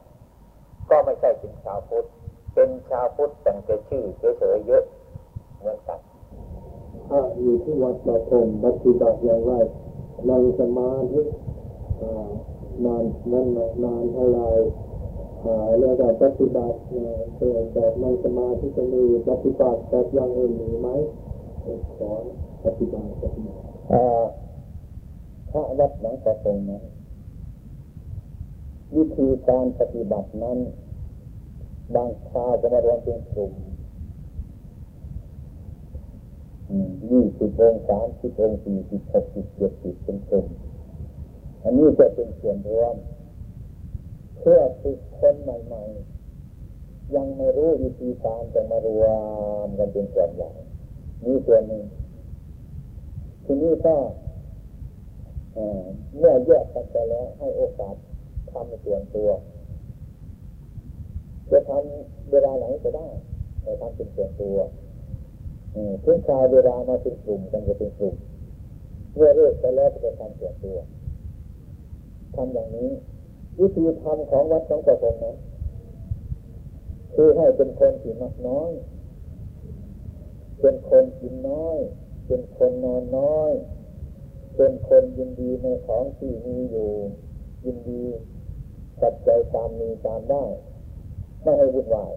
ก็ไม่ใช่เป็นชาวพุทธ เป็นชาวพุทธแต่งแต่ชื่อเฉยๆเยอะเหมือนกันถ้าอยู่ที่วัดประพงปฏิบัติอย่างไรนั่งสมาธินานนั่นนานเท่าไรแล้วก็ปฏิบัติเกิดแบบนั่งสมาธิจะมีปฏิบัติแบบอย่างอื่นมีไหมสอนปฏิบัติปฏิบัติพระวัดหลังประตงนั้น วิธีการปฏิบัตินั้น บางคราวจะมารวมเป็นกลุ่มยี่สิบองสามสิบองสี่สิบหกสิบเจ็ดสิบเป็นกลุ่มอันนี้จะเป็นส่วนรวมเพื่อฝึกคนใหม่ๆ ยังไม่รู้วิธีการจะมารวมกันเป็นส่วนใหญ่นี่ส่วนหนึ่งทีนี้ก็เมื่อแยกกันไปแล้วให้โอกาส ทำส่วนตัวจะทำเวลาไหนก็ได้แต่ทำเป็นส่วนตัวถึงคราวเวลามาเป็นกลุ่มกันจะเป็นกลุ่มเมื่อเลิกไปแล้วจะทำส่วนตัวทำอย่างนี้วิธีทำของวัดของกระผมนั้นคือให้เป็นคนที่มักน้อย เป็นคนกินน้อย เป็นคนนอนน้อย เป็นคนยินดีในของที่มีอยู่ ยินดี กัดใจตามมีตามได้ไม่ให้วุ่นวาย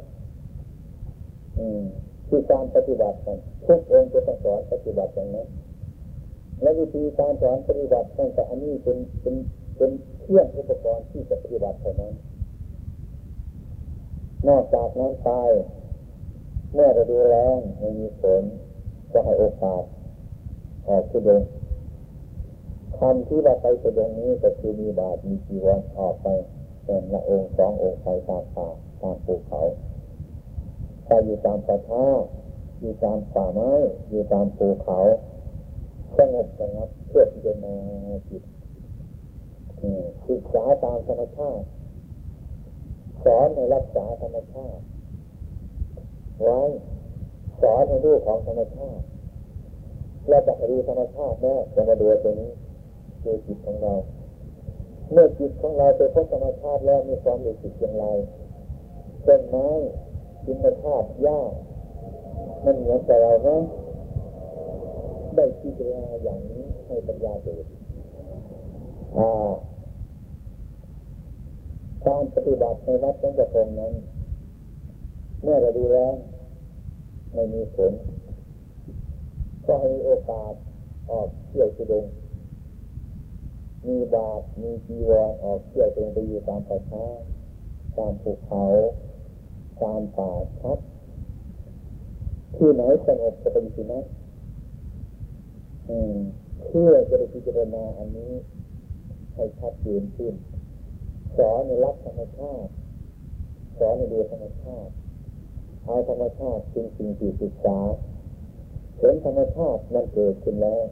คือการปฏิบัติกันทุกองค์จะสอนปฏิบัติอย่างนั้นและวิธีการสอนปฏิบัติตั้งแต่อันนี้เป็นเป็นเป็นเครื่องอุปกรณ์ที่จะปฏิบัติเท่านั้น นอกจากนั้นตายเมื่อเราดูแลไม่มีผลก็ให้โอกาสออกทุดงคำที่เราไปแสดงนี้ก็คือมีบาทมีจีวรออกไป แต่ละองค์สององค์ไปตามป่าตามภูเขาไปอยู่ตามป่าท้าอยู่ตามป่าไม้อยู่ตามภูเขาสงบสงบเพื่อที่จะมาจิตศึกษาตามธรรมชาติสอนในรักษาธรรมชาติไว้สอนในรูปของธรรมชาติเราจะดูธรรมชาติแม่จะมาดูตัวนี้คือจิตของเรา เมื่อจิตของเราไปพบธรรมชาติแล้วมีความรู้สึกอย่างไรต้นไม้ธรรมชาติหญ้ามันเหมือนกับเราไหมได้พิจารณาอย่างนี้ให้ปัญญาเกิดการปฏิบัติในวัดต้องจะตรงนั้น เมื่อเราดูแล้วไม่มีผล ก็ให้โอกาสออกเที่ยวสุดง มีบาตมีจีวรออกเที่ยวเป็นไปอยู่ตามป่าช้าตามภูเขาตามป่าชัดที่ไหนสงบจะไปอยู่ที่นั้นเพื่อจะได้พิจารณาอันนี้ให้ชัดเจนขึ้น สอนในรักธรรมชาติสอนในดูธรรมชาติเอาธรรมชาติเป็นสิ่งที่ศึกษาเห็นธรรมชาติมันเกิดขึ้นแล้ว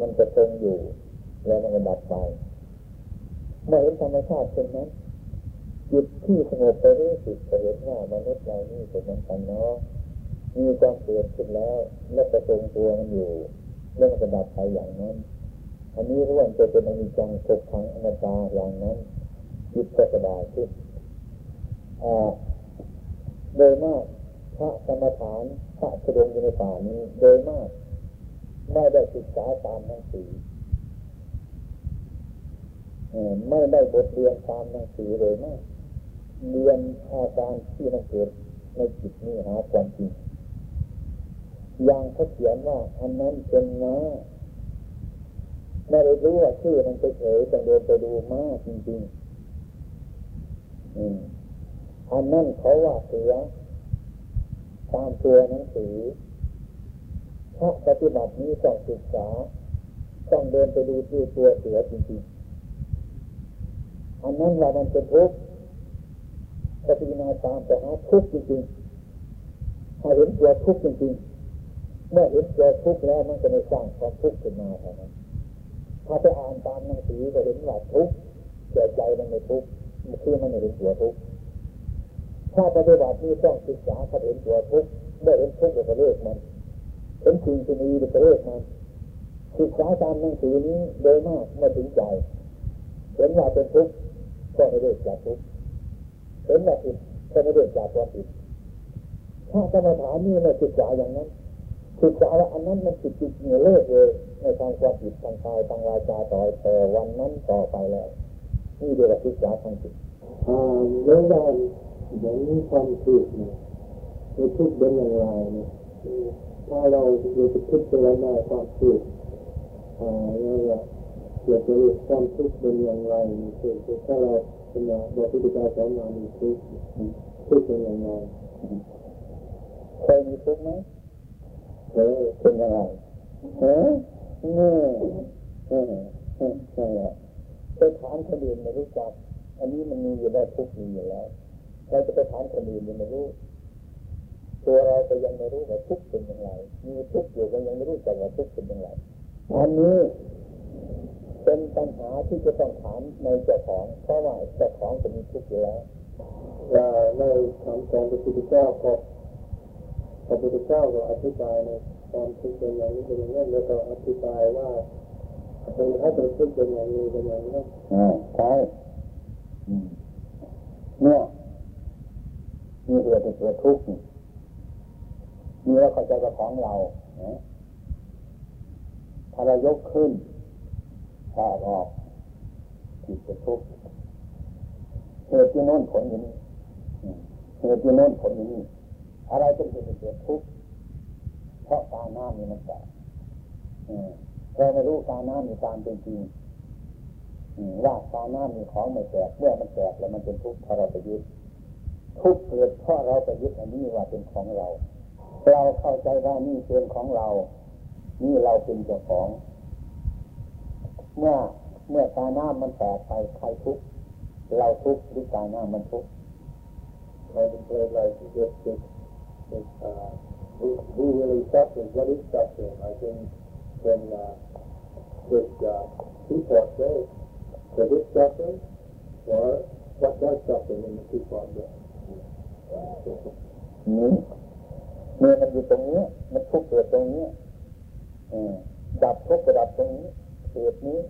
มันจะคงอยู่ แล้วมันก็ดับไปเมื่อเห็นธรรมชาติเช่นนั้นจิตที่สงบไปรู้สึกเห็นว่ามนุษย์เรานี่เป็นมันกันเนาะมีความเกิดขึ้นแล้ว แล้วก็ทรงตัวมันอยู่แล้วมันก็ดับไปอย่างนั้น อันนี้ร่วมจะเป็นอนิจจังทุกขังอนัตตาอย่างนั้นจิตก็สบายขึ้นโดยมากพระกรรมฐานพระสดงอยู่ในป่านี้โดยมากไม่ได้ศึกษาตามหนังสือ ไม่ได้บทเรียนตามหนังสือเลยมากเรียนอาการที่มันเกิดในจิตนี้หาความจริงอย่างเขาเขียนว่าอันนั้นเป็นม้าไม่ได้รู้ว่าชื่อมันเฉยๆต้งเดินไปดูมากจริงๆอันนั้นเขาว่าเสือตามตัวหนังสือเพราะปฏิบัตินี้ต้องศึกษา ต้องเดินไปดูที่ตัวเสือจริงๆ อันนั้นว่ามันเป็นทุกข์ปฏินาตามแต่หาทุกข์จริงๆถ้าเห็นตัวทุกข์จริงๆ เมื่อเห็นตัวทุกข์แล้วมันจะไม่สร้างความทุกข์ขึ้นมาเท่านั้นถ้าไปอ่านตามหนังสือจะเห็นว่าทุกข์แต่ใจมันไม่ทุกข์มันคือมันไม่เห็นตัวทุกข์ถ้าปฏิบัตินี้ต้องศึกษาถ้าเห็นตัวทุกข์เมื่อเห็นทุกข์ก็เลิกมันเห็นสิ่งที่มีก็เลิกมันศึกษาตามหนังสือนี้โดยมากไม่ถึงใจเห็นว่าเป็นทุกข์ ก็ไม่เลิกจากทุกข์เห็นว่าผิดก็ไม่เลิกจากความผิดถ้ากรรมฐานนี่ไม่ศึกษาอย่างนั้นศึกษาว่าอันนั้นมันผิดจริงเลิกเลยในทางความผิดทางกายทางวาจาต่อแต่วันนั้นต่อไปแล้วนี่เรียกว่าศึกษาทางจิตอ่าเรื่องการอย่างนี้ความทุกข์เนี่ยทุกข์เป็นอย่างไรเนี่ยถ้าเราดูทุกข์เป็นอะไรความทุกข์อ่าเนี่ย เกี่ยวกับความทุกข์เป็นอย่างไรคือถ้าเราเป็นอย่างบอกพุทธเจ้าสอนมามีทุกข์ทุกข์เป็นอย่างไรเคยมีทุกข์ไหมเออเป็นยังไงเออนี่เออใช่แล้วไปถามคนอื่นไม่รู้จัก อันนี้มันมีอยู่แล้วทุกมีอยู่แล้วเราจะไปถามคนอื่นยังไม่รู้ ตัวเราก็ยังไม่รู้ว่าทุกเป็นยังไงมีทุกอยู่ก็ยังไม่รู้จักว่าทุกเป็นยังไงอันนี้ เป็นปัญหาที่จะต้องถามในเจ้าของ เพราะว่าเจ้าของจะมีทุกอยู่แล้วในคำสอนพระพุทธเจ้าก็พระพุทธเจ้าก็อธิบายในความทุกข์เป็นอย่างนี้เป็นอย่างนั้นแล้วก็อธิบายว่าเป็นให้เป็นทุกข์เป็นอย่างนี้เป็นอย่างนั้นใช่เนี่ยมีเหตุเป็นตัวทุกข์มีแล้วเข้าใจกับของเราถ้าเรายกขึ้น ถ้าออกจิตจะทุกข์เหตุที่โน้นผลอย่างนี้เหตุที่โน้นผลอย่างนี้อะไรเป็นเหตุเป็นตัวทุกข์เพราะการน้ำนี่มันแตกเราไม่รู้การน้ำมีการเป็นจริงว่าการน้ำมีของไม่แตกเมื่อมันแตกแล้วมันเป็นทุกข์เพอเราไปยึดทุกข์เกิดเพราะเราไปยึดอันนี้ว่าเป็นของเรา เราเข้าใจว่านี่เป็นของเรา นี่เราเป็นเจ้าของ เมื่อเมื่อตาหน้ามันแตกไปใครทุกเราทุกหรือตาหน้ามันทุกเราเป็นอะไรที่เกิดขึ้น who, who really suffers, what is suffering? I think when uh, with uh, teapot say, does it suffer or what does suffer in the teapot say? นี้เมื่อมันอยู่ตรงนี้ มันทุกข์เกิดตรงนี้ดับทุกข์ดับตรงนี้ เหตุนี้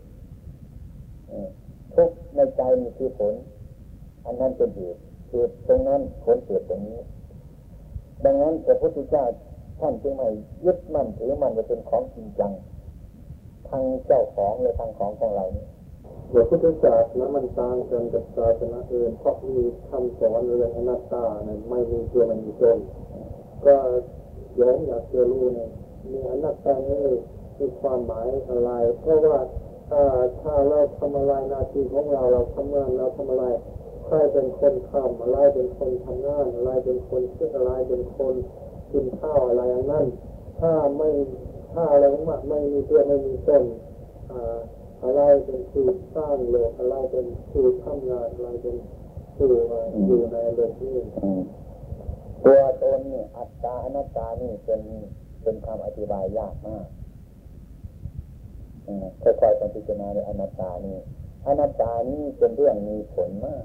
ทุกในใจมีคือผล อันนั้นเป็นเหตุเหตุตรงนั้นผลเกิดตรงนี้ ดังนั้นพระพุทธเจ้าท่านจึงไม่ยึดมั่นถือมันจะเป็นของจริงจังทางเจ้าของเลยทางของของเรานี่พระพุทธศาสนามันต่างกันกับศาสนาอื่นเพราะมีคำสอนเรื่องอนัตตาเนี่ยไม่มีตัวมันมีตนก็ย้อนอยากจะรู้เนี่ยมีอนัตตาเนี่ย มีความหมายอะไร เพราะว่าถ้าเราทำอะไรนาทีของเราเราทำงานเราทำอะไรใครเป็นคนทำอะไรเป็นคนทำงานอะไรเป็นคนคิดอะไรเป็นคนกินข้าวอะไรอย่างนั้นถ้าไม่ถ้าอะไรมากไม่มีตัวไม่มีต้นอะไรเป็นผู้สร้างโลกอะไรเป็นผู้ทำงานอะไรเป็นผู้อยู่ในโลกนี้ตัวตนนี่อัตตาอนัตตานี่เป็นเป็นคำอธิบายยากมาก ค่อยๆต้องพิจารณาในอนัตตานี่อนัตตานี่เป็นเรื่องมีผลมาก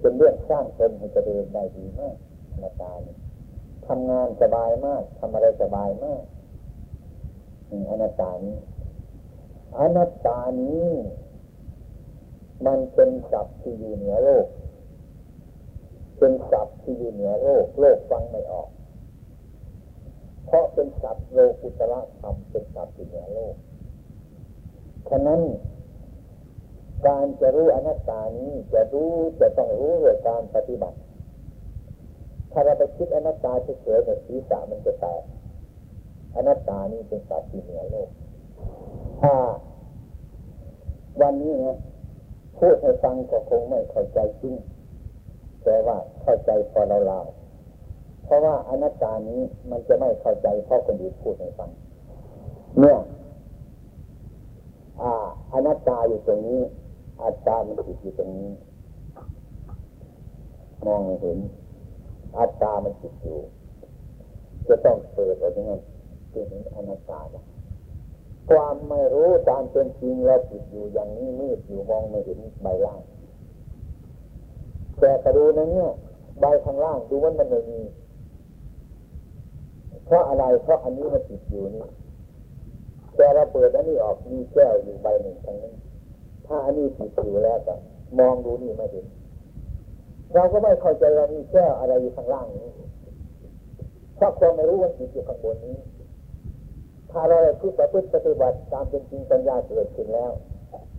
เป็นเรื่องสร้างตนให้เจริญได้ดีมากอนัตตานี่ทำงานสบายมากทำอะไรสบายมากอนัตตานี้อนัตตานี้ มันเป็นศัพท์ที่อยู่เหนือโลก เป็นศัพท์ที่อยู่เหนือโลก โลกฟังไม่ออก เพราะเป็นศัพท์โลกุตระธรรมเป็นศัพท์ที่เหนือโลก ฉะนั้นการจะรู้อนัตตานี้จะรู้จะต้องรู้เรื่องการปฏิบัติ ถ้าเราไปคิดอนัตตาเฉยๆในศีรษะมันจะแตกอนัตตานี้เป็นศัพท์ที่เหนือโลก ถ้า วันนี้นะพูดให้ฟังก็คงไม่เข้าใจจริงแต่ว่าเข้าใจพอเราเรา เพราะว่าอนัตตานี้มันจะไม่เข้าใจเพราะคนอื่นพูดให้ฟังเนี่ยอ่าอนัตตาอยู่ตรงนี้อัตตามันติดอยู่ตรงนี้ มองไม่เห็น อัตตามันติดอยู่ จะต้องเปิดอะไรเงี้ยจึงเห็นอนัตตาความไม่รู้ตามเป็นจริงแล้วติดอยู่อย่างนี้มืดอยู่มองไม่เห็นใบล่างแต่กระดูนะเนี่ยใบข้างล่างดูว่ามันไม่มี เพราะอะไร เพราะอันนี้มันติดอยู่นี่แต่เราเปิดอันนี้ออกมีแก้วอยู่ใบหนึ่งทางนี้ถ้าอันนี้ติดอยู่แล้วก็มองดูนี่ไม่เห็นเราก็ไม่เข้าใจว่ามีแก้วอะไรอยู่ข้างล่างนี้เพราะความไม่รู้ว่าติดอยู่ข้างบนนี้ ถ้าเราคิดประพฤติปฏิบัติตามเป็นจริงปัญญาเกิดขึ้นแล้ว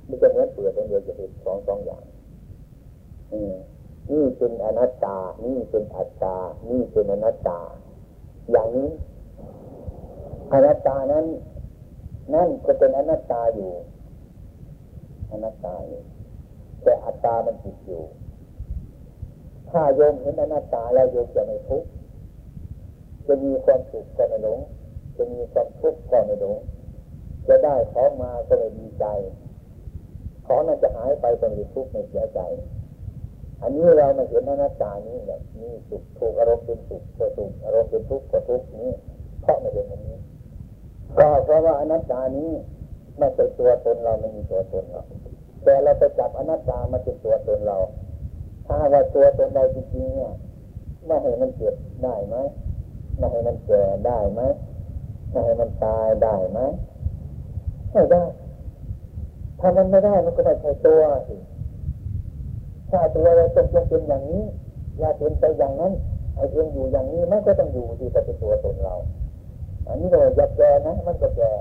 มันจะเหมือนเปลือกเดียวจะเห็นสองสองอย่างนี่เป็นอนัตตา นี่เป็นอัตตา นี่เป็นอนัตตา อย่างนี้อนัตตานั้น นั่นก็เป็นอนัตตาอยู่อนัตตาอยู่แต่อัตตามันติดอยู่ ถ้าโยมเห็นอนัตตาแล้วโยมจะไม่ทุกข์จะมีความสุขก็ไม่หลงจะมีความทุกข์ก็ไม่หลงจะได้ของมาก็ไม่ดีใจ ของนั้นจะหายไปก็ไม่ทุกข์ไม่เสียใจ อันนี้เรามาเห็นอนัตตานี้แบบมีสุขถูกอารมณ์เป็นสุขก็สุขอารมณ์เป็นทุกข์ก็ทุกข์นี้ เพราะไม่เห็นอันนี้ก็เพราะว่าอนัตตานี้ไม่ใช่ตัวตนเราไม่มีตัวตนเราแต่เราไปจับอนัตตามาเป็นตัวตนเรา ถ้าว่าตัวตนเราจริงๆเนี่ยไม่ให้มันเจ็บได้ไหมไม่ให้มันแก่ได้ไหมไม่ให้มันตายได้ไหมไม่ได้ถ้ามันไม่ได้มันก็ไม่ใช่ตัวสิ ถ้าตัวเราต้องเป็นอย่างนี้อย่าเป็นไปอย่างนั้นไอ้เองอยู่อย่างนี้มันก็ต้องอยู่ที่จะเป็นตัวตนเรา อันนี้เราอยากแก่นะมันก็แก่